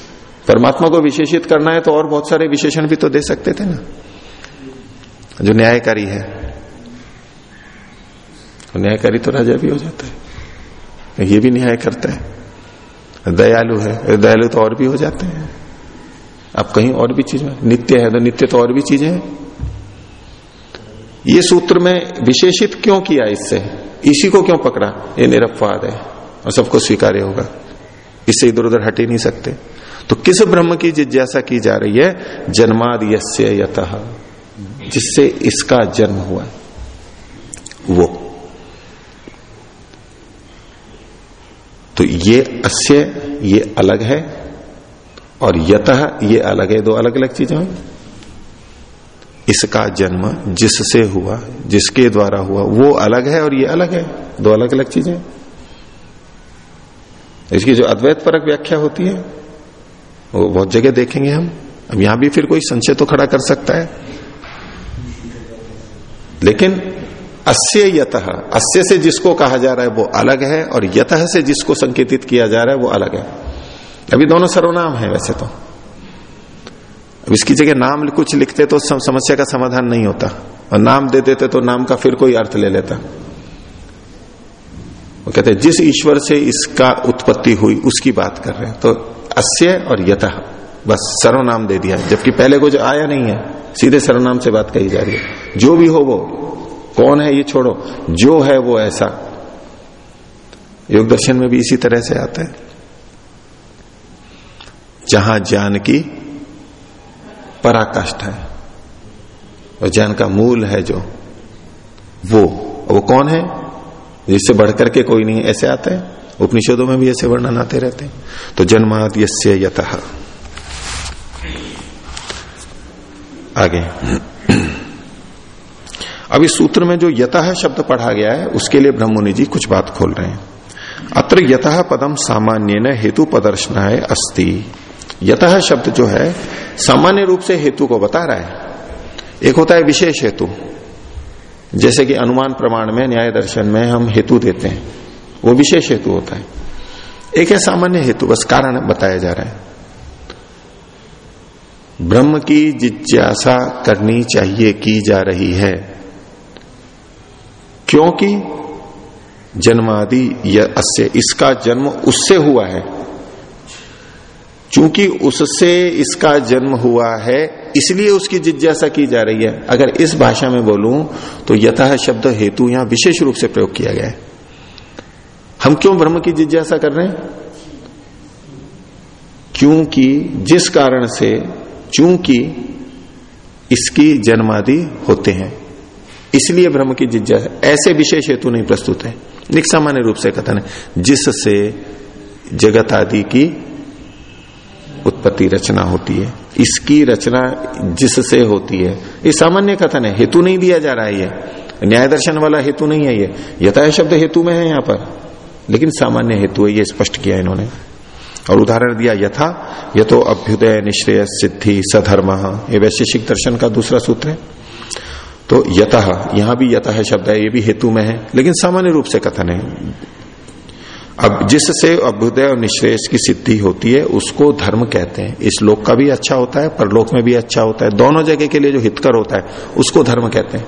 [SPEAKER 1] परमात्मा को विशेषित करना है तो और बहुत सारे विशेषण भी तो दे सकते थे ना। जो न्यायकारी है। तो न्यायकारी तो राजा भी हो जाता है। ये भी न्याय करता है। दयालु है। दयालु तो और भी हो जाते हैं। अब कहीं और भी चीज़ नित्य है तो नित्य तो और भी चीज़ें हैं। ये सूत्र में विशेषित क्यों किया इससे? इसी को क्यों पकड़ा? ये निरपवाद है। और सबको स्वीकार्य होगा। इससे इधर उधर हट ही नहीं सकते। तो किस ब्रह्म की जिज्ञासा की जा रही है? जन्माद यस्य यत। जिससे इसका जन्म हुआ। वो। तो ये अस्य, ये अलग है, और यत ये अलग है। दो अलग अलग चीज़ें इसका जन्म जिससे हुआ, जिसके द्वारा हुआ, वो अलग है और ये अलग है। दो अलग अलग चीज़ें। इसकी जो अद्वैत परक व्याख्या होती है वो बहुत जगह देखेंगे हम। अब यहाँ भी फिर कोई संशय तो खड़ा कर सकता है। लेकिन अस्य यत, अस्य से जिसको कहा जा रहा है वो अलग है और यत से जिसको संकेतित किया जा रहा है वो अलग है। अभी दोनों सर्वनाम है वैसे तो। अब इसकी जगह नाम कुछ लिखते तो समस्या का समाधान नहीं होता। और नाम दे देते तो नाम का फिर कोई अर्थ ले लेता। वो कहते जिस ईश्वर से इसका उत्पत्ति हुई, उसकी बात कर रहे हैं। तो अस्य और यथ बस सर्वनाम दे दिया। जबकि पहले को जो आया नहीं है। सीधे सर्वनाम से बात कही जा रही है। जो भी हो वो। कौन है ये छोड़ो। जो है वो ऐसा। योग दर्शन में भी इसी तरह से आता है। जहाँ ज्ञान की पराकाष्ठ है। और ज्ञान का मूल है जो। वो। वो कौन है? जिससे बढ़कर के कोई नहीं। ऐसे आता है। उपनिषदों में भी ऐसे वर्णन आते रहते हैं। तो जन्माद यस्य यत। आगे। अब इस सूत्र में जो यत शब्द पढ़ा गया है, उसके लिए ब्रह्मणि जी कुछ बात खोल रहे हैं। अत्र यत पदम सामान्य न हेतु प्रदर्शनाय अस्ति। यत शब्द जो है, सामान्य रूप से हेतु को बता रहा है। एक होता है विशेष हेतु। जैसे कि अनुमान प्रमाण में, न्याय दर्शन में हम हेतु देते हैं। वो विशेष हेतु होता है। एक है सामान्य हेतु, बस कारण बताया जा रहा है। ब्रह्म की जिज्ञासा करनी चाहिए, की जा रही है। क्योंकि जन्मादि अस्य, इसका जन्म उससे हुआ है। चूँकि उससे इसका जन्म हुआ है, इसलिए उसकी जिज्ञासा की जा रही है। अगर इस भाषा में बोलूँ तो यथा शब्द हेतु यहाँ विशेष रूप से प्रयोग किया गया है। हम क्यों ब्रह्म की जिज्ञासा कर रहे हैं? क्योंकि जिस कारण से चूँकि इसकी जन्मादि होते हैं। इसलिए ब्रह्म की जिज्ञासा, ऐसे विशेष हेतु नहीं प्रस्तुत है। एक सामान्य रूप से कथन है, जिससे जगत आदि की उत्पत्ति रचना होती है। इसकी रचना जिससे होती है। ये सामान्य कथन है, हेतु नहीं दिया जा रहा है ये। न्याय दर्शन वाला हेतु नहीं है ये। यथा शब्द हेतु में है यहाँ पर। लेकिन सामान्य हेतु है, ये स्पष्ट किया इन्होंने। और उदाहरण दिया यथा ये तो अभ्युदय निश्रेय सिद्धि सधर्म, ये वैशेषिक दर्शन का दूसरा सूत्र है। तो यतः, यहाँ भी यतः शब्द है, ये भी हेतु में है, लेकिन सामान्य रूप से कथन है। अब जिससे अभ्युदय और निश्रेष की सिद्धि होती है, उसको धर्म कहते हैं। इस लोक का भी अच्छा होता है, परलोक में भी अच्छा होता है। दोनों जगह के लिए जो हितकर होता है, उसको धर्म कहते हैं।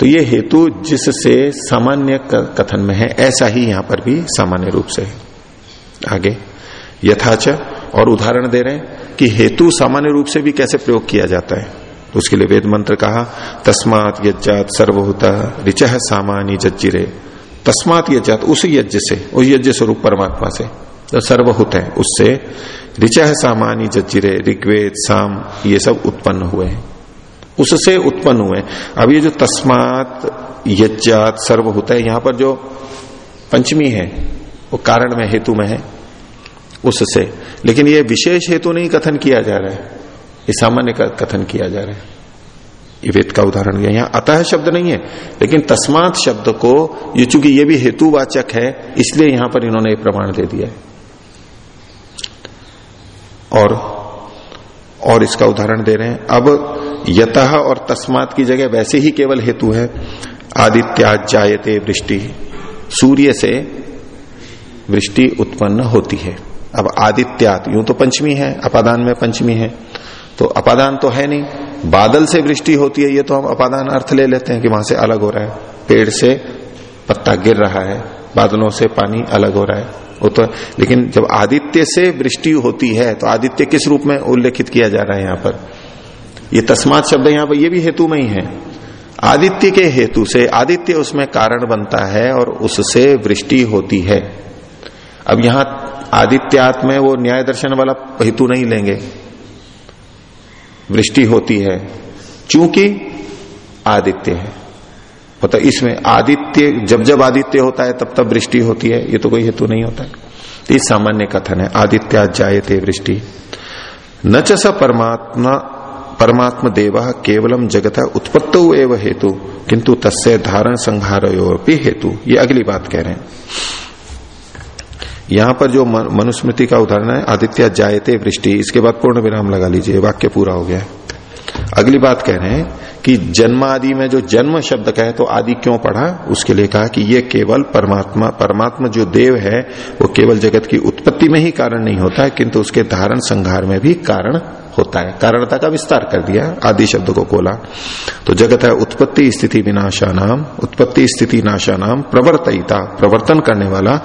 [SPEAKER 1] तो ये हेतु जिससे सामान्य कथन में है, ऐसा ही यहाँ पर भी सामान्य रूप से है। आगे, यथाच, और उदाहरण दे रहे हैं कि हेतु सामान्य रूप से भी कैसे प्रयोग किया जाता है। उसके लिए वेद मंत्र कहा, तस्मात यज्जात सर्वभूता रिच सामान्य जज्जिरे। तस्मात यज्जात उस यज्ञ से, उस यज्ञ स्वरूप परमात्मा से तो सर्वभूत है, उससे रिच सामान्य जज्जिरे, ऋग्वेद, साम, ये सब उत्पन्न हुए हैं। उससे उत्पन्न हुए। अब ये जो तस्मात यज्जात सर्वभूत है, यहाँ पर जो पंचमी है, वो कारण में, हेतु में है, उससे। लेकिन ये विशेष हेतु नहीं कथन किया जा रहा है। ये सामान्य कथन किया जा रहा है। ये वेद का उदाहरण दिया। यहाँ अतः शब्द नहीं है, लेकिन तस्मात शब्द को, ये चूँकि ये भी हेतुवाचक है, इसलिए यहाँ पर इन्होंने प्रमाण दे दिया है। और और इसका उदाहरण दे रहे हैं। अब यत और तस्मात की जगह वैसे ही केवल हेतु है। आदित्या जायते वृष्टि। सूर्य से वृष्टि उत्पन्न होती है। अब आदित्यात, यूँ तो पंचमी है, अपादान में पंचमी है। तो अपादान तो है नहीं। बादल से वृष्टि होती है, ये तो हम अपादान अर्थ ले लेते हैं कि वहाँ से अलग हो रहा है। पेड़ से पत्ता गिर रहा है, बादलों से पानी अलग हो रहा है। वो तो लेकिन जब आदित्य से वृष्टि होती है तो आदित्य किस रूप में उल्लेखित किया जा रहा है यहाँ पर? ये तस्मात शब्द यहाँ पर ये भी हेतु में ही है। आदित्य के हेतु से, आदित्य उसमें कारण बनता है और उससे वृष्टि होती है। अब यहाँ आदित्यात में वो न्याय दर्शन वाला हेतु नहीं लेंगे। वृष्टि होती है, चूँकि आदित्य है। मतलब इसमें आदित्य, जब जब आदित्य होता है, तब तब वृष्टि होती है, ये तो कोई हेतु नहीं होता। है तो ये सामान्य कथन है आदित्य जायते वृष्टि। न च परमात्मा परमात्म देव केवलम जगत उत्पत्त एवं हेतु किंतु तस्य धारण संहार हेतु। ये अगली बात कह रहे हैं। यहाँ पर जो मनुस्मृति का उदाहरण है, आदित्य जायते वृष्टि, इसके बाद पूर्ण विराम लगा लीजिए, वाक्य पूरा हो गया। अगली बात कह रहे हैं कि जन्म आदि में जो जन्म शब्द कहे तो आदि क्यों पढ़ा? उसके लिए कहा कि ये केवल परमात्मा परमात्मा जो देव है, वो केवल जगत की उत्पत्ति में ही कारण नहीं होता है किंतु उसके धारण संघार में भी कारण होता है। कारणता का विस्तार कर दिया, आदि शब्द को खोला। तो जगत है उत्पत्ति स्थिति विनाशा नाम उत्पत्ति स्थिति नाशा नाम प्रवर्तिता प्रवर्तन करने वाला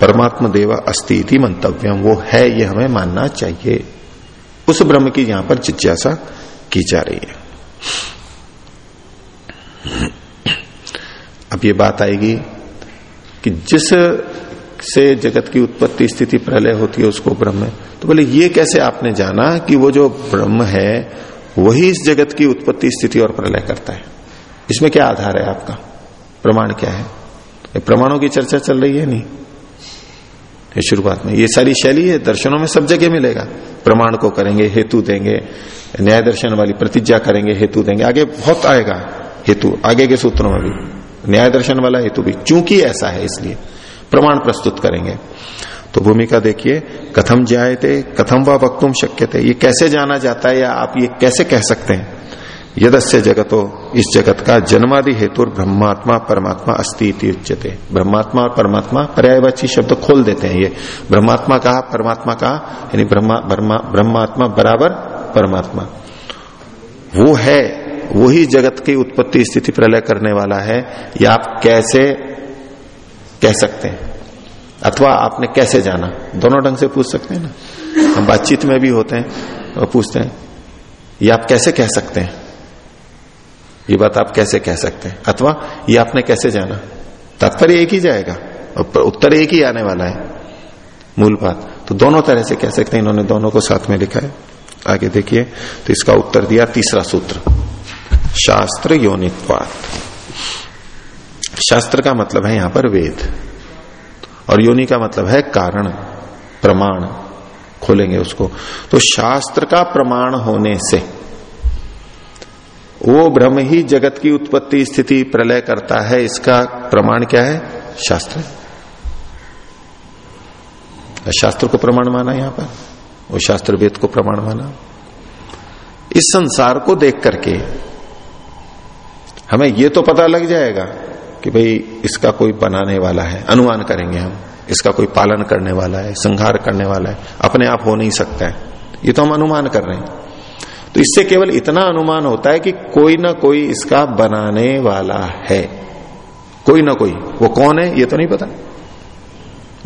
[SPEAKER 1] परमात्मा देव अस्थिति मंतव्यम। वो है, ये हमें मानना चाहिए। उस ब्रह्म की यहाँ पर जिज्ञासा की जा रही है। अब ये बात आएगी कि जिस से जगत की उत्पत्ति स्थिति प्रलय होती है उसको ब्रह्म है। तो बोले, ये कैसे आपने जाना कि वो जो ब्रह्म है, वही इस जगत की उत्पत्ति स्थिति और प्रलय करता है? इसमें क्या आधार है आपका? प्रमाण क्या है? प्रमाणों की चर्चा चल रही है नहीं? ये शुरुआत में। ये सारी शैली है, दर्शनों में सब जगह मिलेगा। प्रमाण को करेंगे, हेतु देंगे, न्याय दर्शन वाली प्रतिज्ञा करेंगे, हेतु देंगे। आगे बहुत आएगा हेतु, आगे के सूत्रों में भी। न्याय दर्शन वाला हेतु भी, चूँकि ऐसा है इसलिए। प्रमाण प्रस्तुत करेंगे। तो भूमिका देखिए, कथम थे कथम व वक्तुम शक्य थे ये कैसे जाना जाता है या आप ये कैसे कह सकते हैं? यदस्य जगतो, इस जगत का जन्मादि हेतु ब्रह्मात्मा परमात्मा अस्ति उच्यते। ब्रह्मात्मा और परमात्मा पर्यायवाची शब्द खोल देते हैं ये। ब्रह्मात्मा कहा, परमात्मा कहा, यानी ब्रह्मा ब्रह्मात्मा बराबर परमात्मा। वो है वही जगत की उत्पत्ति स्थिति प्रलय करने वाला है। या आप कैसे कह सकते हैं। अथवा आपने कैसे जाना? दोनों ढंग से पूछ सकते हैं ना? हम बातचीत में भी होते हैं और पूछते हैं, ये आप कैसे कह सकते हैं? ये बात आप कैसे कह सकते हैं? अथवा, ये आपने कैसे जाना? तात्पर्य एक ही जाएगा और उत्तर एक ही आने वाला है। मूल बात। तो दोनों तरह से कह सकते हैं। इन्होंने दोनों को साथ में लिखा है। आगे देखिए तो इसका उत्तर दिया तीसरा सूत्र। शास्त्र योनित्वात। शास्त्र का मतलब है यहाँ पर वेद। और योनि का मतलब है कारण, प्रमाण। खोलेंगे उसको। तो शास्त्र का प्रमाण होने से वो ब्रह्म ही जगत की उत्पत्ति स्थिति प्रलय करता है। इसका प्रमाण क्या है? शास्त्र। शास्त्र को प्रमाण माना यहाँ पर। वो शास्त्र वेद को प्रमाण माना। इस संसार को देख करके हमें ये तो पता लग जाएगा कि भाई इसका कोई बनाने वाला है, अनुमान करेंगे हम, इसका कोई पालन करने वाला है, संहार करने वाला है, अपने आप हो नहीं सकता है। ये तो हम अनुमान कर रहे हैं। तो इससे केवल इतना अनुमान होता है कि कोई ना कोई इसका बनाने वाला है। कोई ना कोई। वो कौन है, ये तो नहीं पता।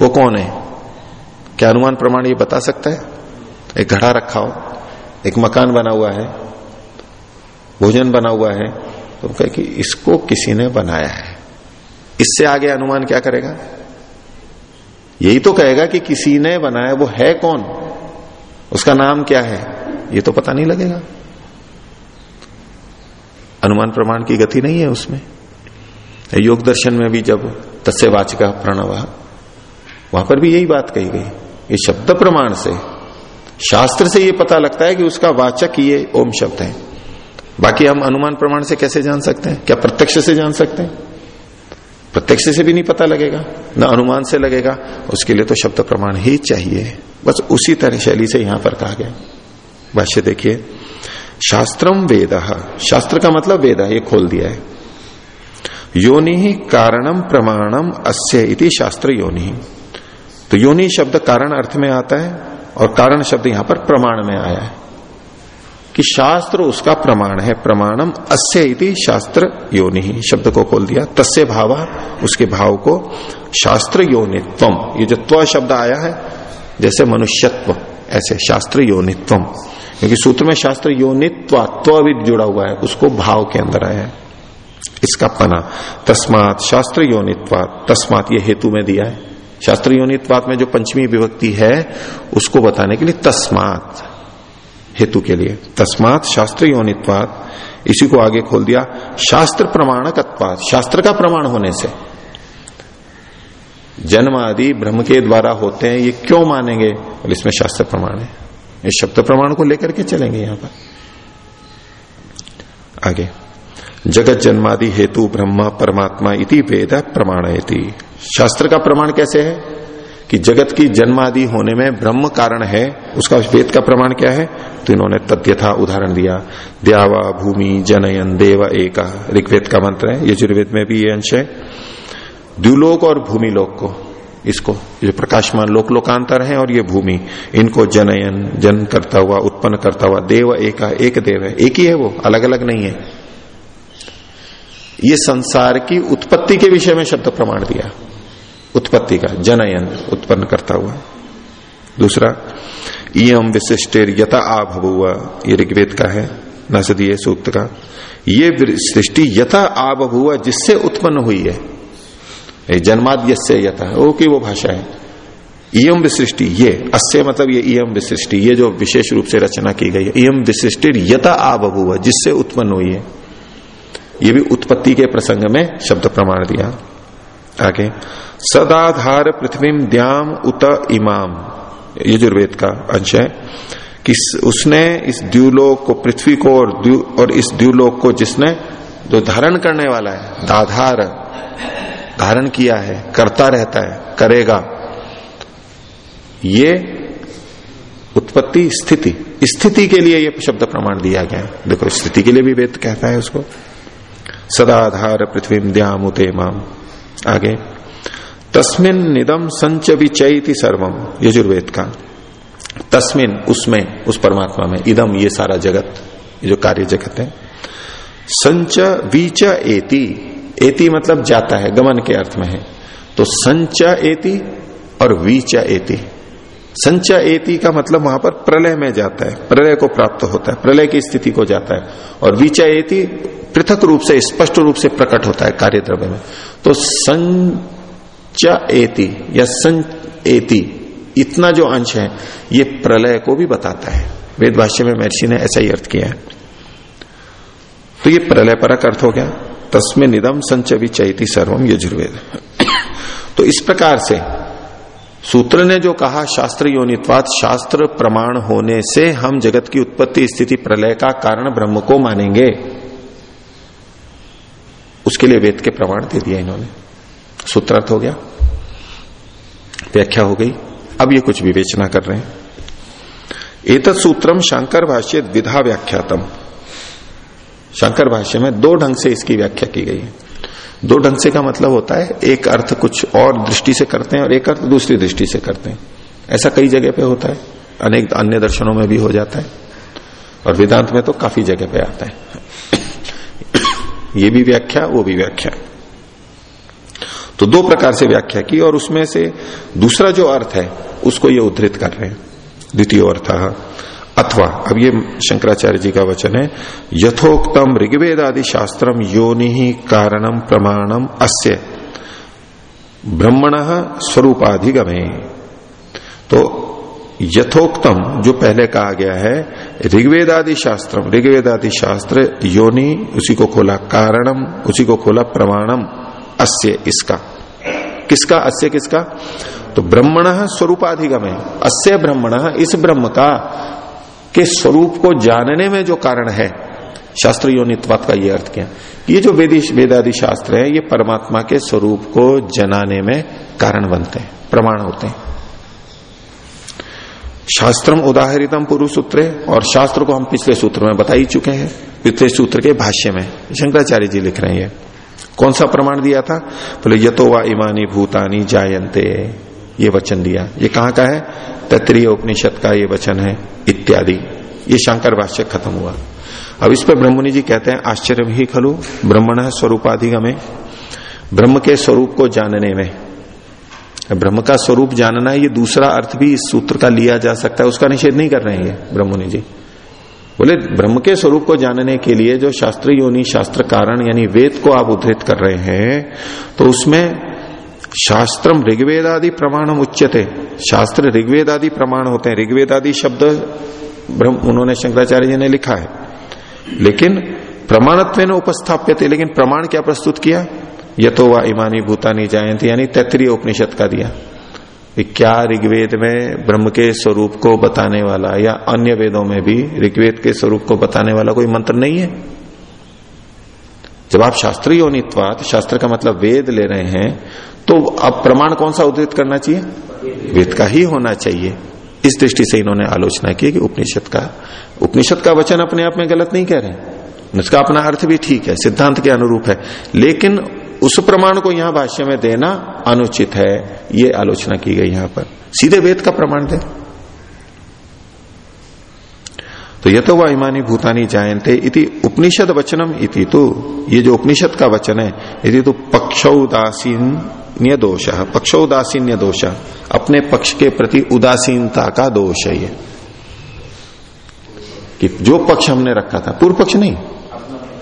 [SPEAKER 1] वो कौन है? क्या अनुमान प्रमाण ये बता सकता है? एक घड़ा रखा हो, एक मकान बना हुआ है, भोजन बना हुआ है तो कहे कि इसको किसी ने बनाया है। इससे आगे अनुमान क्या करेगा? यही तो कहेगा कि किसी ने बनाया, वो है कौन? उसका नाम क्या है? ये तो पता नहीं लगेगा। अनुमान प्रमाण की गति नहीं है उसमें। योग दर्शन में भी जब तस्य वाचिका प्रणव, वहाँ पर भी यही बात कही गई। ये शब्द प्रमाण से, शास्त्र से ये पता लगता है कि उसका वाचक ये ओम शब्द है। बाकी हम अनुमान प्रमाण से कैसे जान सकते हैं? क्या प्रत्यक्ष से जान सकते हैं? प्रत्यक्ष से भी नहीं पता लगेगा, न अनुमान से लगेगा। उसके लिए तो शब्द प्रमाण ही चाहिए। बस उसी तरह शैली से यहाँ पर कहा गया। भाष्य देखिए, शास्त्रम वेद। शास्त्र का मतलब वेद ये खोल दिया है। योनि कारणम प्रमाणम अस्य इति शास्त्र योनि। तो योनि शब्द कारण अर्थ में आता है और कारण शब्द यहाँ पर प्रमाण में आया है। कि शास्त्र उसका प्रमाण है। प्रमाणम अस्य इति शास्त्र योनि शब्द को खोल दिया। तस्य भाव, उसके भाव को शास्त्र योनित्व ये जो त्व शब्द आया है, जैसे मनुष्यत्व, ऐसे शास्त्र योनित्व क्योंकि सूत्र में शास्त्र योनित्व भी जुड़ा हुआ है, उसको भाव के अंदर आया है। इसका पना, तस्मात शास्त्र योनित्वात, तस्मात ये हेतु में दिया है। शास्त्र योनित्वात में जो पंचमी विभक्ति है, उसको बताने के लिए तस्मात। हेतु के लिए। तस्मात शास्त्र योनित्वात इसी को आगे खोल दिया। शास्त्र प्रमाणकत्वात शास्त्र का प्रमाण होने से। जन्म आदि ब्रह्म के द्वारा होते हैं, ये क्यों मानेंगे? और इसमें शास्त्र प्रमाण है। इस शब्द प्रमाण को लेकर के चलेंगे यहाँ पर। आगे। जगत जन्मादि हेतु ब्रह्म परमात्मा इति वेद प्रमाण शास्त्र का प्रमाण कैसे है? कि जगत की जन्मादि होने में ब्रह्म कारण है, उसका वेद का प्रमाण क्या है? तो इन्होंने तद्यथा उदाहरण दिया, द्यावा भूमि जनयन देव एक। ऋग्वेद का मंत्र है, यजुर्वेद में भी ये अंश है। द्व्यूलोक और भूमि लोक को, इसको जो प्रकाशमान लोक लोकांतर है और ये भूमि, इनको जनयन, जन करता हुआ, उत्पन्न करता हुआ, देव एक एक देव है, एक ही है वो अलग अलग नहीं है। ये संसार की उत्पत्ति के विषय में शब्द प्रमाण दिया। उत्पत्ति का जनयन उत्पन्न करता हुआ। दूसरा इम विशिष्टेर यथा आ भबुआ ये ऋग्वेद का है नसदीय सूक्त का। ये सृष्टि यथा आ बभुआ जिससे उत्पन्न हुई है। जन्माद्य से यथा वो की वो भाषा है। इम विशिष्टि ये, अस्य मतलब ये इम विशिष्टि, ये जो विशेष रूप से रचना की गई है। इम विशिष्टि यथा आ बबुआ जिससे उत्पन्न हुई है। ये भी उत्पत्ति के प्रसंग में शब्द प्रमाण दिया। आगे। सदाधार पृथ्वी द्याम उत इमाम। यजुर्वेद का अंश है कि उसने इस द्यूलोक को, पृथ्वी को और और इस द्यूलोक को जिसने जो धारण करने वाला है, दाधार, धारण किया है, करता रहता है, करेगा, ये उत्पत्ति स्थिति। स्थिति के लिए यह शब्द प्रमाण दिया गया है। देखो, स्थिति के लिए भी वेद कहता है उसको। सदाधार पृथ्वी द्यामुते माम आगे। तस्मिन निदम संच विचयति सर्वम यजुर्वेद का तस्मिन उसमें, उस परमात्मा में इदम ये सारा जगत, ये जो कार्य जगत है। संच बीच एति एति मतलब जाता है, गमन के अर्थ में है। तो संच एति और विच एति। संच एति का मतलब वहाँ पर प्रलय में जाता है, प्रलय को प्राप्त होता है, प्रलय की स्थिति को जाता है। और विच एति पृथक रूप से, स्पष्ट रूप से प्रकट होता है कार्य द्रव्य में। तो संच एति या संच एति, इतना जो अंश है, ये प्रलय को भी बताता है। वेद भाष्य में महर्षि ने ऐसा ही अर्थ किया है। तो ये प्रलय परक अर्थ हो गया। तस्में निदम संचवी चैती सर्वम यजुर्वेद। तो इस प्रकार से सूत्र ने जो कहा शास्त्र योनित्वात शास्त्र प्रमाण होने से हम जगत की उत्पत्ति स्थिति प्रलय का कारण ब्रह्म को मानेंगे। उसके लिए वेद के प्रमाण दे दिया इन्होंने। सूत्रार्थ हो गया। व्याख्या हो गई। अब ये कुछ विवेचना कर रहे हैं। एतत् सूत्रम शंकर भाष्य द्विधा व्याख्यातम। शंकर भाष्य में दो ढंग से इसकी व्याख्या की गई है। दो ढंग से का मतलब होता है, एक अर्थ कुछ और दृष्टि से करते हैं और एक अर्थ दूसरी दृष्टि से करते हैं। ऐसा कई जगह पे होता है, अनेक अन्य दर्शनों में भी हो जाता है और वेदांत में तो काफ़ी जगह पे आता है। ये भी व्याख्या, वो भी व्याख्या। तो दो प्रकार से व्याख्या की और उसमें से दूसरा जो अर्थ है, उसको ये उद्धृत कर रहे हैं। द्वितीय अर्थ अथवा, अब ये शंकराचार्य जी का वचन है, यथोक्तम ऋग्वेद आदि शास्त्रम योनि ही कारणम प्रमाणम अस्य ब्रह्मण स्वरूपाधिगमे। तो यथोक्तम जो पहले कहा गया है ऋग्वेद आदि शास्त्र ऋग्वेद आदि शास्त्र योनि, उसी को खोला कारणम उसी को खोला प्रमाणम अस्य इसका। किसका, अस्य किसका? तो ब्रह्मण स्वरूपाधिगम। है अस्य ब्रह्मण इस ब्रह्म का के स्वरूप को जानने में जो कारण है शास्त्र योनित्वात का ये अर्थ क्या ये जो वेदी, वेदादि शास्त्र है, ये परमात्मा के स्वरूप को जनाने में कारण बनते हैं, प्रमाण होते हैं। शास्त्रम उदाहरितम पूर्व सूत्र, और शास्त्र को हम पिछले सूत्र में बता ही चुके हैं, पिछले सूत्र के भाष्य में, शंकराचार्य जी लिख रहे हैं। कौन सा प्रमाण दिया था? बोले, यतो वा इमानी भूतानी जायंते ये वचन दिया। ये कहाँ का है? तत्रीय उपनिषद का ये वचन है। इत्यादि। ये शंकर भाष्य खत्म हुआ। अब इस पर ब्रह्मणि जी कहते हैं, आश्चर्य ही खलु। ब्रह्मण स्वरूपाधिगमे। ब्रह्म के स्वरूप को जानने में। ब्रह्म का स्वरूप जानना ये दूसरा अर्थ भी इस सूत्र का लिया जा सकता है, उसका निषेध नहीं कर रहे हैं ब्रह्मणि जी। बोले, ब्रह्म के स्वरूप को जानने के लिए जो शास्त्र योनि शास्त्र कारण यानी वेद को आप उद्धृत कर रहे हैं तो उसमें शास्त्रम ऋग्वेद आदि प्रमाणम उच्चते शास्त्र ऋग्वेद आदि प्रमाण होते हैं। ऋग्वेद आदि शब्द ब्रह्म उन्होंने शंकराचार्य जी ने लिखा है। लेकिन प्रमाणत्व ने उपस्थाप्य थे लेकिन प्रमाण क्या प्रस्तुत किया? यथो वा इमानी भूतानी जयंती यानी तैतरीय उपनिषद का दिया। क्या ऋग्वेद में ब्रह्म के स्वरूप को बताने वाला या अन्य वेदों में भी ऋग्वेद के स्वरूप को बताने वाला कोई मंत्र नहीं है? जब आप शास्त्रीय शास्त्र का मतलब वेद ले रहे हैं तो अब प्रमाण कौन सा उदृत करना चाहिए? वेद का ही होना चाहिए। इस दृष्टि से इन्होंने आलोचना की कि उपनिषद का उपनिषद का वचन अपने आप में गलत नहीं कह रहे उसका अपना अर्थ भी ठीक है, सिद्धांत के अनुरूप है। लेकिन उस प्रमाण को यहाँ भाष्य में देना अनुचित है, ये आलोचना की गई यहाँ पर। सीधे वेद का प्रमाण दे। तो तो वह इमानी भूतानी जायंते इति उपनिषद वचनम इति तो ये जो उपनिषद का वचन है यदि तो पक्ष उदासीन्य दोष पक्ष उदासीन्य दोष अपने पक्ष के प्रति उदासीनता का दोष है ये। कि जो पक्ष हमने रखा था, पूर्व पक्ष नहीं,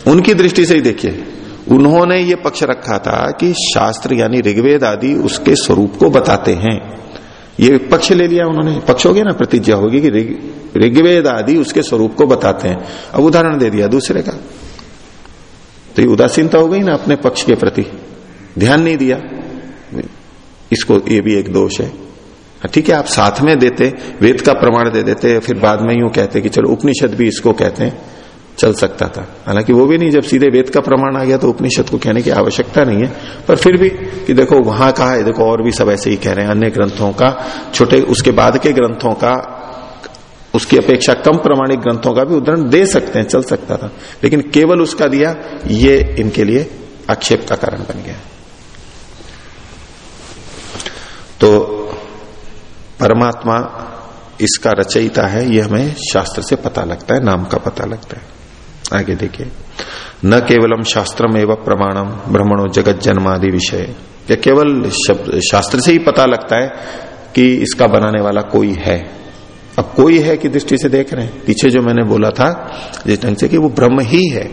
[SPEAKER 1] उनकी दृष्टि से ही देखिए। उन्होंने ये पक्ष रखा था कि शास्त्र यानी ऋग्वेद आदि उसके स्वरूप को बताते हैं। ये पक्ष ले लिया उन्होंने। पक्ष हो गया ना प्रतिज्ञा होगी कि ऋग्वेद आदि उसके स्वरूप को बताते हैं। अब उदाहरण दे दिया दूसरे का। तो ये उदासीनता हो गई ना अपने पक्ष के प्रति। ध्यान नहीं दिया। इसको ये भी एक दोष है। हाँ, ठीक है आप साथ में देते वेद का प्रमाण दे देते फिर बाद में यूँ कहते कि चलो उपनिषद भी इसको कहते हैं। चल सकता था। हालाँकि वो भी नहीं, जब सीधे वेद का प्रमाण आ गया तो उपनिषद को कहने की आवश्यकता नहीं है। पर फिर भी कि देखो वहाँ कहा है देखो और भी सब ऐसे ही कह रहे हैं, अन्य ग्रंथों का, छोटे उसके बाद के ग्रंथों का, उसकी अपेक्षा कम प्रमाणिक ग्रंथों का भी उदाहरण दे सकते हैं, चल सकता था। लेकिन केवल उसका दिया, ये इनके लिए आक्षेप का कारण बन गया। तो परमात्मा इसका रचयिता है, ये हमें शास्त्र से पता लगता है, नाम का पता लगता है। आगे देखिए। न केवलम शास्त्रम एवं प्रमाणम, ब्रह्मणो जगत जन्मादि विषय। या केवल शास्त्र से ही पता लगता है कि इसका बनाने वाला कोई है। अब कोई है कि दृष्टि से देख रहे हैं? पीछे जो मैंने बोला था, जिस ढंग से कि वो ब्रह्म ही है।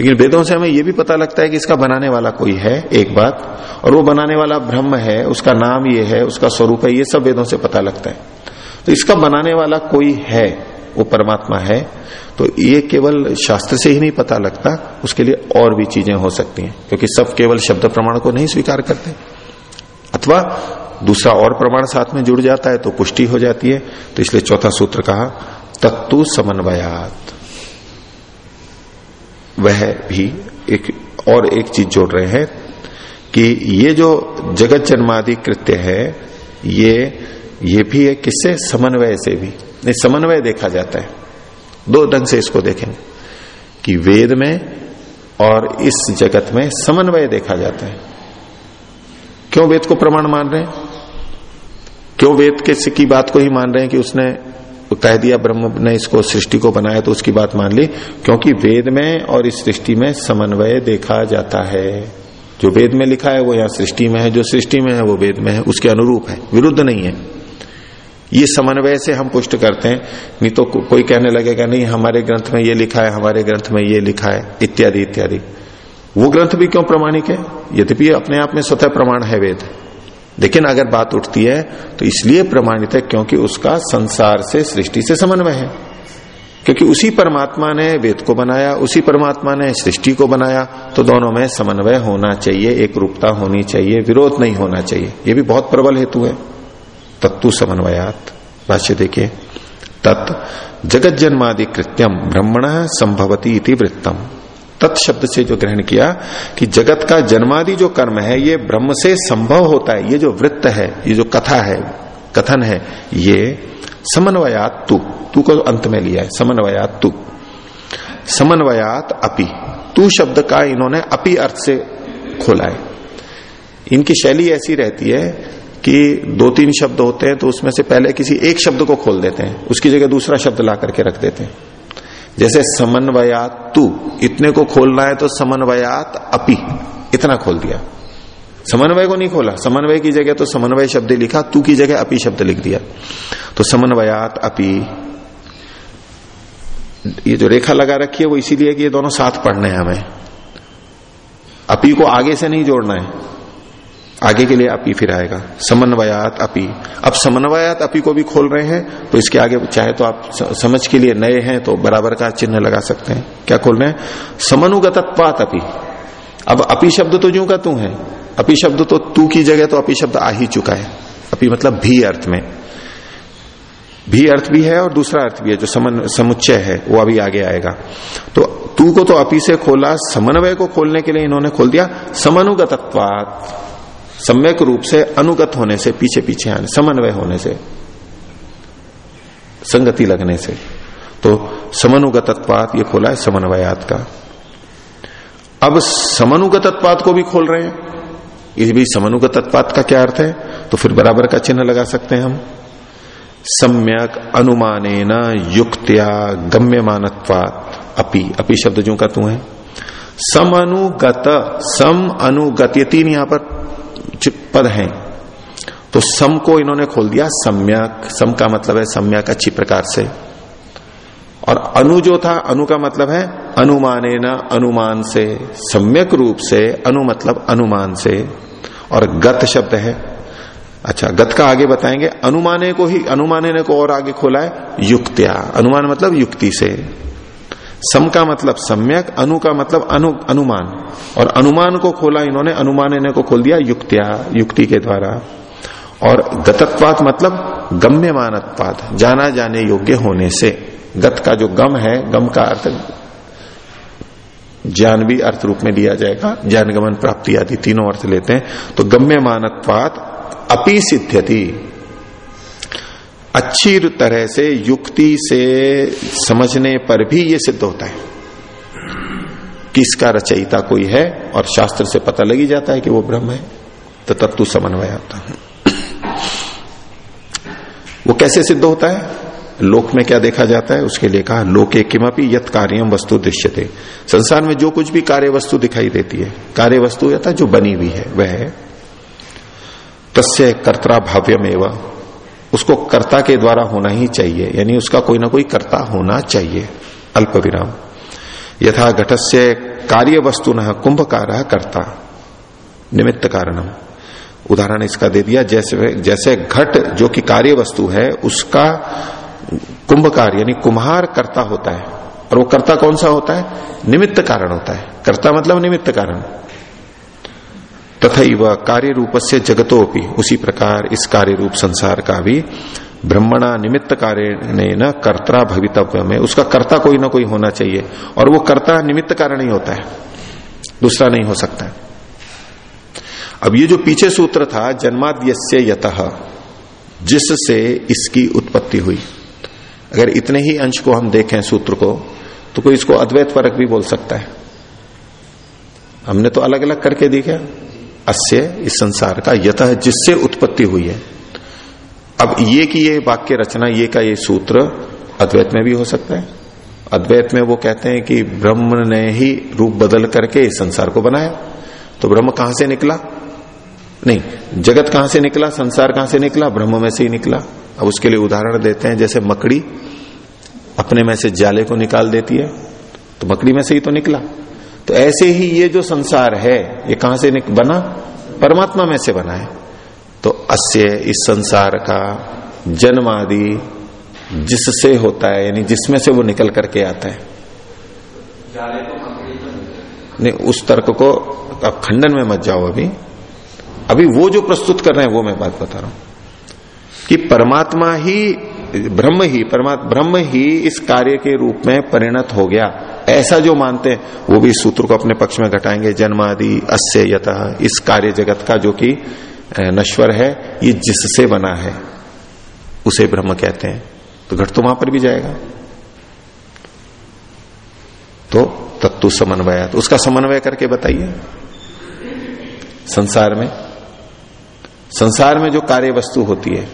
[SPEAKER 1] लेकिन वेदों से हमें यह भी पता लगता है कि इसका बनाने वाला कोई है, एक बात, और वो बनाने वाला ब्रह्म है, उसका नाम ये है, उसका स्वरूप है, ये सब वेदों से पता लगता है। तो इसका बनाने वाला कोई है। वो परमात्मा है तो ये केवल शास्त्र से ही नहीं पता लगता, उसके लिए और भी चीज़ें हो सकती हैं, क्योंकि सब केवल शब्द प्रमाण को नहीं स्वीकार करते। अथवा दूसरा और प्रमाण साथ में जुड़ जाता है तो पुष्टि हो जाती है तो इसलिए चौथा सूत्र कहा, तत्तु समन्वयात। वह भी एक, और एक चीज़ जोड़ रहे हैं, कि ये जो जगत जन्मादि कृत्य है, ये ये भी है किससे? समन्वय से भी। नहीं, समन्वय देखा जाता है। दो ढंग से इसको देखेंगे कि वेद में और इस जगत में समन्वय देखा जाता है। क्यों वेद को प्रमाण मान रहे हैं? क्यों वेद के की बात को ही मान रहे हैं कि उसने कह दिया, ब्रह्म ने इसको, सृष्टि को बनाया तो उसकी बात मान ली? क्योंकि वेद में और इस सृष्टि में समन्वय देखा जाता है। जो वेद में लिखा है, वो यहाँ सृष्टि में है, जो सृष्टि में है, वो वेद में है। उसके अनुरूप है, विरुद्ध नहीं है। ये समन्वय से हम पुष्ट करते हैं। नहीं तो को, कोई कहने लगेगा नहीं हमारे ग्रंथ में ये लिखा है हमारे ग्रंथ में ये लिखा है इत्यादि इत्यादि। वो ग्रंथ भी क्यों प्रमाणिक है? यद्यपि अपने आप में स्वतः प्रमाण है वेद। लेकिन अगर बात उठती है तो इसलिए प्रमाणित है क्योंकि उसका संसार से सृष्टि से समन्वय है। क्योंकि उसी परमात्मा ने वेद को बनाया उसी परमात्मा ने सृष्टि को बनाया तो दोनों में समन्वय होना चाहिए एक रूपता होनी चाहिए विरोध नहीं होना चाहिए। ये भी बहुत प्रबल हेतु है। तत्तु समन्वयात। भाष्य देखिए। तत् जगत जन्मादि कृत्यम ब्रह्मण संभवती इति वृत्तम। तत्शब्द से जो ग्रहण किया कि जगत का जन्मादि जो कर्म है, ये ब्रह्म से संभव होता है। ये जो वृत्त है, ये जो कथा है, कथन है, ये समन्वयात तू तू को अंत में लिया है समन्वयात तू समन्वयात अपि। तू शब्द का इन्होंने अपि अर्थ से खोला है। इनकी शैली ऐसी रहती है कि दो तीन शब्द होते हैं तो उसमें से पहले किसी एक शब्द को खोल देते हैं। उसकी जगह दूसरा शब्द ला करके रख देते हैं। जैसे समन्वयात तू इतने को खोलना है तो समन्वयात अपि, इतना खोल दिया। समन्वय को नहीं खोला। समन्वय की जगह तो समन्वय शब्द लिखा, तू की जगह अपि शब्द लिख दिया। तो समन्वयात अपि, ये जो रेखा लगा रखी है वो इसीलिए कि ये दोनों साथ पढ़ने हैं हमें। अपी को आगे से नहीं जोड़ना है। आगे के लिए अपी फिर आएगा। समन्वयात अपी। अब समन्वयात अपी को भी खोल रहे हैं तो इसके आगे चाहे तो आप समझ के लिए नए हैं तो बराबर का चिन्ह लगा सकते हैं। क्या खोल रहे हैं? समनुगतत्वात अपी। अब अपी शब्द तो जू का तू है। अपी शब्द तो तू की जगह तो अपी शब्द आ ही चुका है। अपी मतलब भी अर्थ में। भी अर्थ भी है और दूसरा अर्थ भी है, जो समन, समुच्चय है, वो अभी आगे आएगा। तो तू को तो अपी से खोला, समन्वय को खोलने के लिए इन्होंने खोल दिया। समनुगतत्वात। सम्यक रूप से अनुगत होने से, पीछे पीछे आने, समन्वय होने से, संगति लगने से। तो समनुगतत्वात ये खोला है, समन्वयात का। अब समनुगतत्वात को भी खोल रहे हैं। इस भी समनुगतत्वात का क्या अर्थ है? तो फिर बराबर का चिन्ह लगा सकते हैं हम। सम्यक अनुमान युक्त्या गम्यमानत्वात। अपि अपि शब्द जो का तू है। सम अनुगत सम अनुगत ये तीन यहाँ पर। पद हैं। तो सम को इन्होंने खोल दिया सम्यक सम का मतलब है सम्यक अच्छी प्रकार से। और अनु जो था, अनु का मतलब है अनुमाने अनुमान से, सम्यक रूप से, अनु मतलब अनुमान से। और गत शब्द है। अच्छा गत का आगे बताएँगे। अनुमाने को ही अनुमाने को और आगे खोला है, युक्त्या। अनुमान मतलब युक्ति से। सम का मतलब सम्यक, अनु का मतलब अनु, अनुमान। और अनुमान को खोला इन्होंने, अनुमान इन्हें को खोल दिया युक्तिया, युक्ति के द्वारा। और गतत्वात मतलब गम्य मानत्वात जाना जाने योग्य होने से। गत का जो गम है, गम का अर्थ ज्ञान भी अर्थ रूप में लिया जाएगा ज्ञान गमन प्राप्ति आदि तीनों अर्थ लेते हैं। तो गम्य मानत्वात अपी सिद्ध्यति। अच्छी तरह से, युक्ति से समझने पर भी ये सिद्ध होता है। कि इसका रचयिता कोई है और शास्त्र से पता लगी जाता है कि वो ब्रह्म है तो तत्व समन्वय आता है। वो कैसे सिद्ध होता है? लोक में क्या देखा जाता है? उसके लिए कहा, लोके किमपि यत कार्यम वस्तु दृश्यते। संसार में जो कुछ भी कार्य वस्तु दिखाई देती है कार्य वस्तु यथा जो बनी हुई है, वह है। तस्य कर्ता भाव्यम एवं उसको कर्ता के द्वारा होना ही चाहिए, यानी उसका कोई ना कोई कर्ता होना चाहिए। अल्प विराम यथा घटस्य कार्य वस्तु न कुंभकार कर्ता। निमित्त कारणम। उदाहरण इसका दे दिया, जैसे जैसे घट जो कि कार्य वस्तु है, उसका कुंभकार, यानी कुम्हार कर्ता होता है। और वो कर्ता कौन सा होता है? निमित्त कारण होता है। कर्ता मतलब निमित्त कारण। तथा कार्य रूप से जगतोपि उसी प्रकार इस कार्य रूप संसार का भी ब्रह्मणा निमित्त कार्य न कर्ता भवितव्य में उसका कर्ता कोई ना कोई होना चाहिए और वो कर्ता निमित्त कारण ही होता है। दूसरा नहीं हो सकता अब ये जो पीछे सूत्र था, जन्माद्यस्य यत, जिससे इसकी उत्पत्ति हुई। अगर इतने ही अंश को हम देखें सूत्र को तो कोई इसको अद्वैत फ़र्क भी बोल सकता है। हमने तो अलग अलग करके देखा। अस्य इस संसार का यथ जिससे उत्पत्ति हुई है। अब ये की ये वाक्य रचना, ये का ये सूत्र अद्वैत में भी हो सकता है। अद्वैत में वो कहते हैं कि ब्रह्म ने ही रूप बदल करके इस संसार को बनाया। तो ब्रह्म कहाँ से निकला? नहीं, जगत कहाँ से निकला? संसार कहाँ से निकला? ब्रह्म में से ही निकला। अब उसके लिए उदाहरण देते हैं, जैसे मकड़ी अपने में से जाले को निकाल देती है तो मकड़ी में से ही तो निकला। तो ऐसे ही ये जो संसार है ये कहाँ से बना? परमात्मा में से बना है। तो अस्य इस संसार का जन्म आदि जिससे होता है यानी जिसमें से वो निकल करके आता है। नहीं उस तर्क को अब खंडन में मत जाओ अभी। अभी वो जो प्रस्तुत कर रहे हैं वो मैं बात बता रहा हूँ। कि परमात्मा ही ब्रह्म ही परमात्मा ब्रह्म ही इस कार्य के रूप में परिणत हो गया। ऐसा जो मानते हैं, वो भी सूत्र को अपने पक्ष में घटाएँगे, जन्मादि अस्य यथ इस कार्य जगत का जो कि नश्वर है, ये जिससे बना है, उसे ब्रह्म कहते हैं। तो घट तो वहाँ पर भी जाएगा। तो तत्व समन्वय तो उसका समन्वय करके बताइए। संसार में। संसार में जो कार्य वस्तु होती है,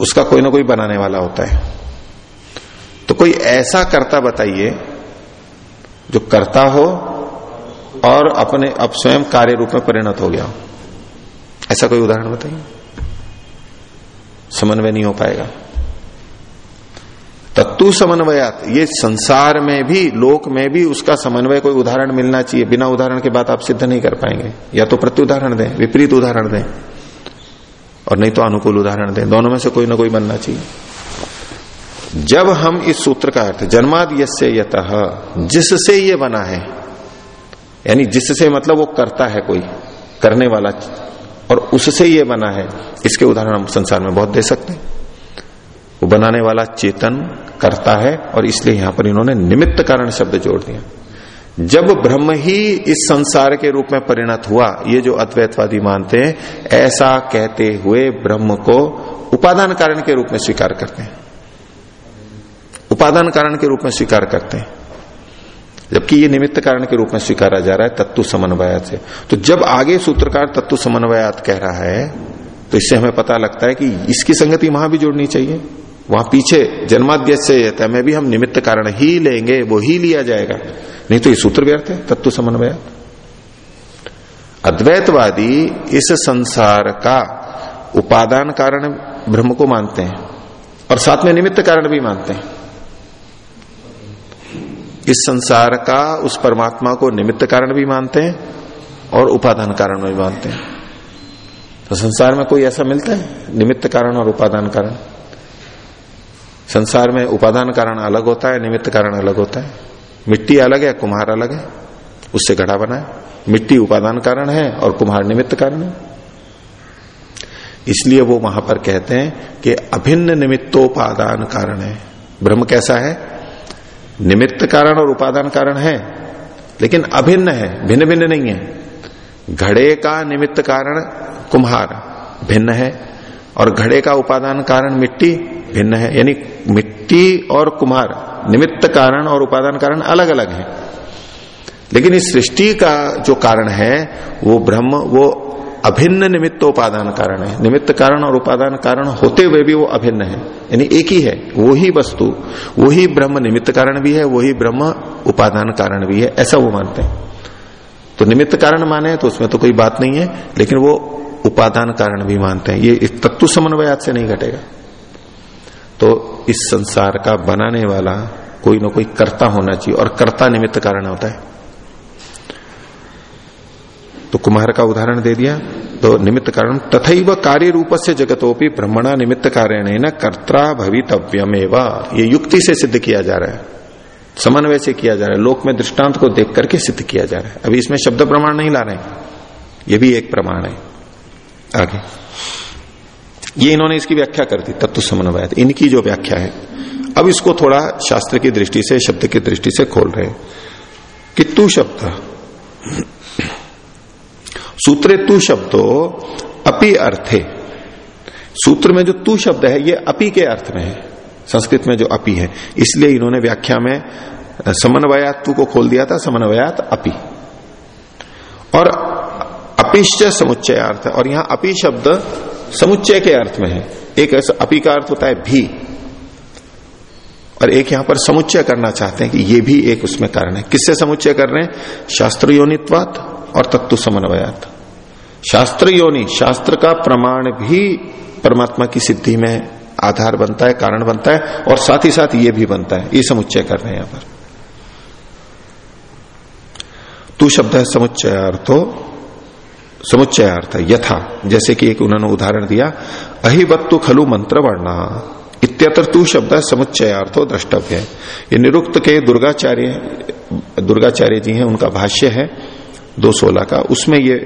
[SPEAKER 1] उसका कोई ना कोई बनाने वाला होता है। तो कोई ऐसा कर्ता बताइए, जो करता हो और अपने अब स्वयं कार्य रूप में परिणत हो गया हो। ऐसा कोई उदाहरण बताइए। समन्वय नहीं हो पाएगा। तत्व समन्वयात, ये संसार में भी, लोक में भी उसका समन्वय कोई उदाहरण मिलना चाहिए। बिना उदाहरण के बाद आप सिद्ध नहीं कर पाएँगे। या तो प्रत्युदाहरण दें, विपरीत उदाहरण दें, और नहीं तो अनुकूल उदाहरण दें। दोनों में से कोई ना कोई बनना चाहिए। जब हम इस सूत्र का अर्थ जन्माद यसे यत, जिससे ये बना है, यानी जिससे मतलब वो करता है कोई, करने वाला, और उससे ये बना है, इसके उदाहरण हम संसार में बहुत दे सकते हैं। वो बनाने वाला चेतन करता है, और इसलिए यहाँ पर इन्होंने निमित्त कारण शब्द जोड़ दिया। जब ब्रह्म ही इस संसार के रूप में परिणत हुआ, ये जो अद्वैतवादी मानते हैं, ऐसा कहते हुए ब्रह्म को उपादान कारण के रूप में स्वीकार करते हैं। उपादान कारण के रूप में स्वीकार करते हैं। जबकि ये निमित्त कारण के रूप में स्वीकारा जा रहा है, तत्व समन्वयात से। तो जब आगे सूत्रकार तत्व समन्वयात कह रहा है तो इससे हमें पता लगता है कि इसकी संगति वहाँ भी जोड़नी चाहिए। वहाँ पीछे जन्माद्य से में भी हम निमित्त कारण ही लेंगे, वो ही लिया जाएगा। नहीं तो ये सूत्र व्यर्थ है, तत्व समन्वयात। अद्वैतवादी इस संसार का उपादान कारण ब्रह्म को मानते हैं, और साथ में निमित्त कारण भी मानते हैं। इस संसार का उस परमात्मा को निमित्त कारण भी मानते हैं और उपादान कारण भी मानते हैं। तो संसार में कोई ऐसा मिलता है? निमित्त कारण और उपादान कारण। संसार में उपादान कारण अलग होता है, निमित्त कारण अलग होता है। मिट्टी अलग है, कुम्हार अलग है। उससे घड़ा बना है। मिट्टी उपादान कारण है और कुम्हार निमित्त कारण है। इसलिए वो वहाँ पर कहते हैं कि अभिन्न निमित्तोपादान कारण है। ब्रह्म कैसा है? निमित्त कारण और उपादान कारण है, लेकिन अभिन्न है भिन्न भिन्न नहीं है। घड़े का निमित्त कारण कुम्हार, भिन्न है, और घड़े का उपादान कारण मिट्टी, भिन्न है। यानी मिट्टी और कुम्हार, निमित्त कारण और उपादान कारण अलग अलग है। लेकिन इस सृष्टि का जो कारण है, वो ब्रह्म, वो अभिन्न निमित्त उपादान कारण है। निमित्त कारण और उपादान कारण होते हुए भी वो अभिन्न है। यानी एक ही है वो ही वस्तु, वही ब्रह्म निमित्त कारण भी है, वही ब्रह्म उपादान कारण भी है, ऐसा वो मानते हैं। तो निमित्त कारण माने तो उसमें तो कोई बात नहीं है, लेकिन वो उपादान कारण भी मानते हैं। ये इस तत्व समन्वयात से नहीं घटेगा। तो इस संसार का बनाने वाला कोई ना कोई कर्ता होना चाहिए, और कर्ता निमित्त कारण होता है। तो कुमार का उदाहरण दे दिया तो निमित्त कारण तथा कार्य रूप से जगतोपि ब्रह्मणा निमित्त कारण न कर्ता भवितव्यम ये युक्ति से सिद्ध किया जा रहा है। समन्वय से किया जा रहा है। लोक में दृष्टांत को देख करके सिद्ध किया जा रहा है। अभी इसमें शब्द प्रमाण नहीं ला रहे ये भी एक प्रमाण है। आगे। ये इन्होंने इसकी व्याख्या कर दी, तत्व समन्वय इनकी जो व्याख्या है, अब इसको थोड़ा शास्त्र की दृष्टि से, शब्द की दृष्टि से खोल रहे कि तू शब्द सूत्रे तू शब्दो अपि अर्थे। सूत्र में जो तू शब्द है, ये अपि के अर्थ में है। संस्कृत में जो अपि है, इसलिए इन्होंने व्याख्या में समन्वयात तू को खोल दिया था, समन्वयात अपि। और अपिश्च समुच्चय अर्थ, और यहाँ अपि शब्द समुच्चय के अर्थ में है। एक ऐसा अपि का अर्थ होता है भी। और एक यहाँ पर समुच्चय करना चाहते हैं कि ये भी एक उसमें कारण है। किससे समुच्चय कर रहे हैं? शास्त्र योनित्वात और तत्व समन्वयात। शास्त्र योनि, शास्त्र का प्रमाण भी परमात्मा की सिद्धि में आधार बनता है, कारण बनता है, और साथ ही साथ ये भी बनता है। ये समुच्चय कर रहे हैं यहाँ पर। तू शब्द है समुच्चय अर्थो समुच्चय अर्थ यथा, जैसे कि एक उन्होंने उदाहरण दिया, अहिवत्तु खलु मंत्र वर्णा इत्यत्र तू शब्द समुच्चय अर्थो द्रष्टव्य है। ये निरुक्त के दुर्गाचार्य दुर्गाचार्य जी हैं, उनका भाष्य है दो सोलह का, उसमें ये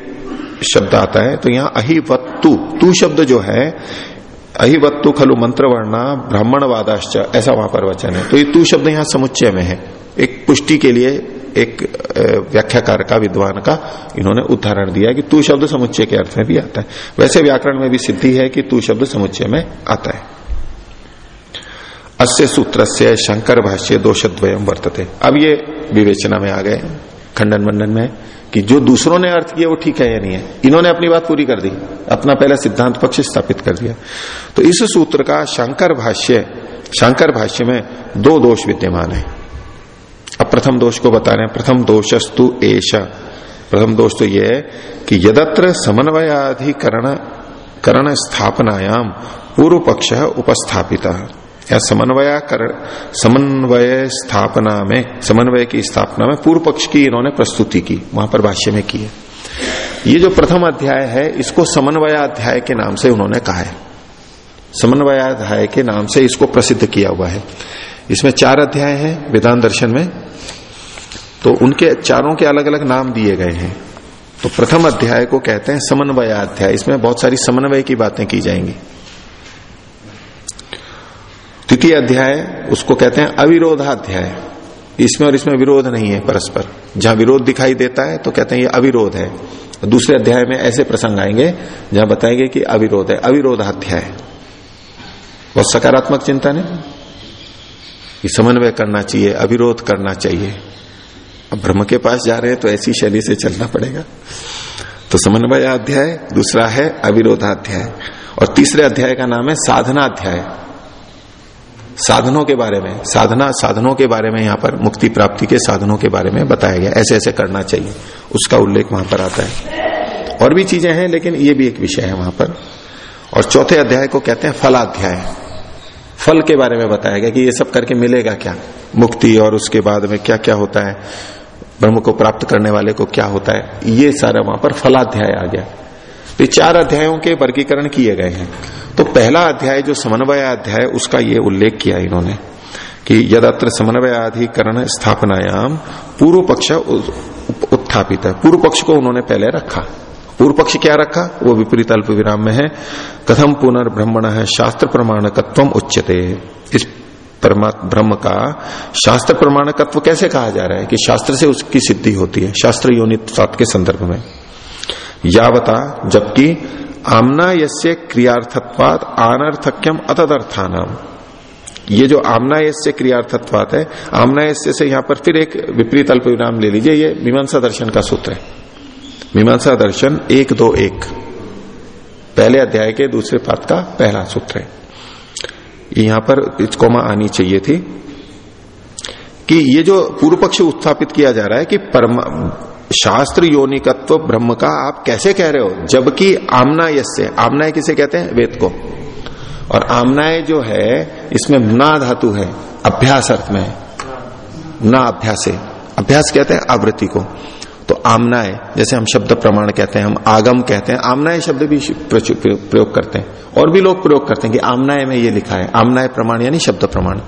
[SPEAKER 1] शब्द आता है तो यहाँ अहिवत्तु, तू शब्द जो है, अहिवत्तु खलु मंत्र वर्णा ब्राह्मण वादाश्च ऐसा वहाँ पर वचन है। तो ये तू शब्द यहाँ समुच्चय में है। एक पुष्टि के लिए, एक व्याख्याकार का, विद्वान का इन्होंने उदाहरण दिया कि तू शब्द समुच्चय के अर्थ में भी आता है। वैसे व्याकरण में भी सिद्धि है कि तू शब्द समुच्चय में आता है। अस्य सूत्र से शंकर भाष्य दोषद्वयम वर्तते। अब ये विवेचना में आ गए। खंडन मंडन में, कि जो दूसरों ने अर्थ किया वो ठीक है या नहीं है। इन्होंने अपनी बात पूरी कर दी। अपना पहला सिद्धांत पक्ष स्थापित कर दिया। तो इस सूत्र का शंकर भाष्य शंकर भाष्य में दो दोष विद्यमान है। अब प्रथम दोष को बता रहे हैं। प्रथम दोषस्तु एश प्रथम दोष तो यह है कि यदत्र समन्वयाधिकरण, करण स्थापनायाम पूर्व पक्ष उपस्थापित। या समन्वय समन्वयाकरण समन्वय स्थापना में, समन्वय की स्थापना में पूर्व पक्ष की इन्होंने प्रस्तुति की, वहाँ पर भाष्य में की है। ये जो प्रथम अध्याय है, इसको समन्वयाध्याय के नाम से उन्होंने कहा है। समन्वयाध्याय के नाम से इसको प्रसिद्ध किया हुआ है। इसमें चार अध्याय हैं, वेदांत दर्शन में। तो उनके चारों के अलग अलग नाम दिए गए हैं। तो प्रथम अध्याय को कहते हैं समन्वयाध्याय। इसमें बहुत सारी समन्वय की बातें की जाएँगी। द्वितीय अध्याय, उसको कहते हैं अविरोधाध्याय। इसमें और इसमें विरोध नहीं है परस्पर। जहाँ विरोध दिखाई देता है तो कहते हैं ये अविरोध है। दूसरे अध्याय में ऐसे प्रसंग आएँगे, जहाँ बताएँगे कि अविरोध है, अविरोधाध्याय। बहुत सकारात्मक चिंतन है समन्वय करना चाहिए, अविरोध करना चाहिए। अब ब्रह्म के पास जा रहे हैं तो ऐसी शैली से चलना पड़ेगा। तो समन्वय अध्याय दूसरा है अविरोधाध्याय। और तीसरे अध्याय का नाम है साधना अध्याय साधनों के बारे में, साधना, साधनों के बारे में यहाँ पर मुक्ति प्राप्ति के साधनों के बारे में बताया गया। ऐसे ऐसे करना चाहिए। उसका उल्लेख वहाँ पर आता है। और भी चीज़ें हैं, लेकिन ये भी एक विषय है वहाँ पर। और चौथे अध्याय को कहते हैं फलाध्याय। फल के बारे में बताया गया कि ये सब करके मिलेगा क्या? मुक्ति और उसके बाद में क्या क्या होता है? ब्रह्म को प्राप्त करने वाले को क्या होता है? ये सारा वहाँ पर फलाध्याय आ गया। तो चार अध्यायों के वर्गीकरण किए गए हैं। तो पहला अध्याय, जो समन्वय अध्याय, उसका ये उल्लेख किया इन्होंने कि यदत्र समन्वयाधिकरण स्थापनायाम पूर्व पक्ष उत्थापित है। पूर्व पक्ष को उन्होंने पहले रखा। पूर्व पक्ष क्या रखा? वो विपरीत अल्प विराम में है। कथम पुनर्ब्रह्मण है, शास्त्र प्रमाणकत्व उच्चते इस ब्रह्म का शास्त्र प्रमाणकत्व कैसे कहा जा रहा है कि शास्त्र से उसकी सिद्धि होती है? शास्त्र योनित के संदर्भ में। यावता, जबकि आमना यस्य क्रियार्थत्वाद अनर्थक्यम अतदर्थानाम। ये जो आमना यस्य क्रियार्थत्वात है, आमना यस्य से यहाँ पर फिर एक विपरीत अल्प विराम ले लीजिए, ये मीमांसा दर्शन का सूत्र है। मीमांसा दर्शन एक, दो, एक। पहले अध्याय के दूसरे पाठ का पहला सूत्र है। यहाँ पर कोमा आनी चाहिए थी कि ये जो पूर्व पक्ष उत्थापित किया जा रहा है कि परमा शास्त्र योनिकत्व ब्रह्म का आप कैसे कह रहे हो? जबकि आमना यस्य आमना किसे कहते हैं? वेद को। और आमनाय जो है, इसमें ना धातु है, अभ्यास अर्थ में ना अभ्यास अभ्यास कहते हैं आवृत्ति को। तो आमनाय, जैसे हम शब्द प्रमाण कहते हैं, हम आगम कहते हैं, आमनाय शब्द भी प्रयोग करते हैं। और भी लोग प्रयोग करते हैं कि आमनाय में ये लिखा है। आमनाय प्रमाण यानी शब्द प्रमाण।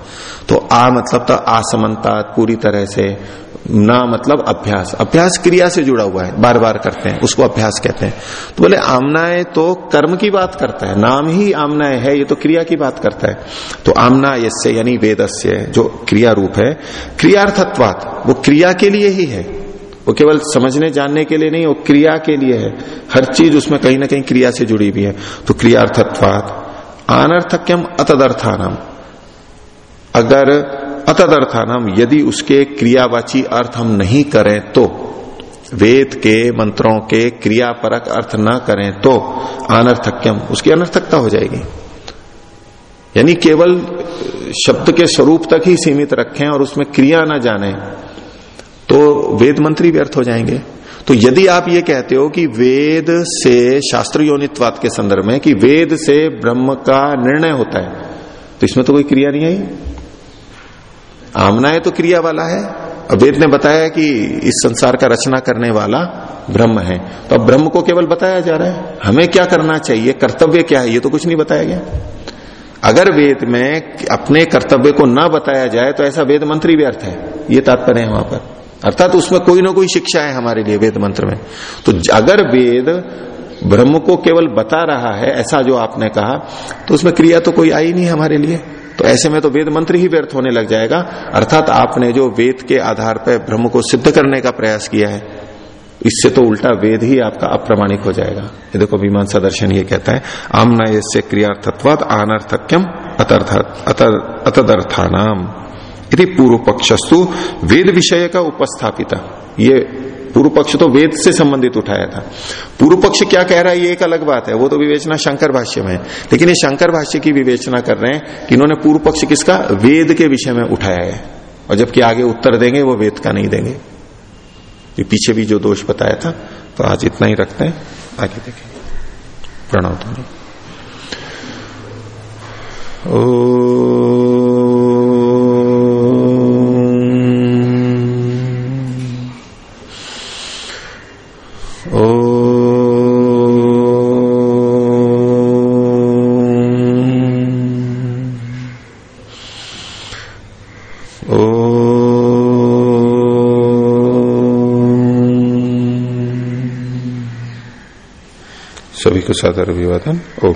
[SPEAKER 1] तो आ मतलब तो आसमनता पूरी तरह से ना मतलब अभ्यास। अभ्यास क्रिया से जुड़ा हुआ है बार बार करते हैं, उसको अभ्यास कहते हैं। तो बोले आमनाय तो कर्म की बात करता है, नाम ही आमनाय है, ये तो क्रिया की बात करता है। तो आमना यस्य यानी वेदस्य, जो क्रिया रूप है, क्रियार्थत्वात, वो क्रिया के लिए ही है। वो केवल समझने, जानने के लिए नहीं, वो क्रिया के लिए है। हर चीज़ उसमें कहीं ना कहीं क्रिया से जुड़ी हुई है। तो क्रियार्थत्वात, अनर्थक्यम अतदर्थानम। अगर अतदर्थानम यदि उसके क्रियावाची अर्थ हम नहीं करें तो वेद के मंत्रों के क्रियापरक अर्थ ना करें तो अनर्थक्यम, उसकी अनर्थकता हो जाएगी। यानी केवल शब्द के स्वरूप तक ही सीमित रखें और उसमें क्रिया ना जाने तो वेद मंत्री व्यर्थ हो जाएँगे। तो यदि आप ये कहते हो कि वेद से शास्त्र योनित्वाद के संदर्भ में कि वेद से ब्रह्म का निर्णय होता है तो इसमें तो कोई क्रिया नहीं आई। आमनाएँ तो क्रिया वाला है। अब वेद ने बताया कि इस संसार का रचना करने वाला ब्रह्म है। तो अब ब्रह्म को केवल बताया जा रहा है। हमें क्या करना चाहिए? कर्तव्य क्या है? ये तो कुछ नहीं बताया गया। अगर वेद में अपने कर्तव्य को ना बताया जाए तो ऐसा वेद मंत्री व्यर्थ है। ये तात्पर्य है वहाँ पर। अर्थात उसमें कोई ना कोई शिक्षा है हमारे लिए वेद मंत्र में। तो अगर वेद ब्रह्म को केवल बता रहा है, ऐसा जो आपने कहा तो उसमें क्रिया तो कोई आई नहीं हमारे लिए। तो ऐसे में तो वेद मंत्र ही व्यर्थ होने लग जाएगा। अर्थात आपने जो वेद के आधार पर ब्रह्म को सिद्ध करने का प्रयास किया है, इससे तो उल्टा वेद ही आपका अप्रमाणिक हो जाएगा। ये देखो मीमांसा दर्शन ये कहता है, आमना इससे क्रियार्थत्वाद अनर्थक्यम अतदर्थानाम। यदि पूर्व पक्षस्तु वेद विषय का उपस्थापित। ये पूर्व पक्ष तो वेद से संबंधित उठाया था। पूर्व पक्ष क्या कह रहा है, ये एक अलग बात है। वो तो विवेचना शंकर भाष्य में है। लेकिन ये शंकर भाष्य की विवेचना कर रहे हैं कि इन्होंने पूर्व पक्ष किसका? वेद के विषय में उठाया है। और जबकि आगे उत्तर देंगे, वो वेद का नहीं देंगे। ये पीछे भी जो दोष बताया था तो आज इतना ही रखते हैं। आगे देखेंगे प्रणव ओ सभी साधार अभिवादन। ओम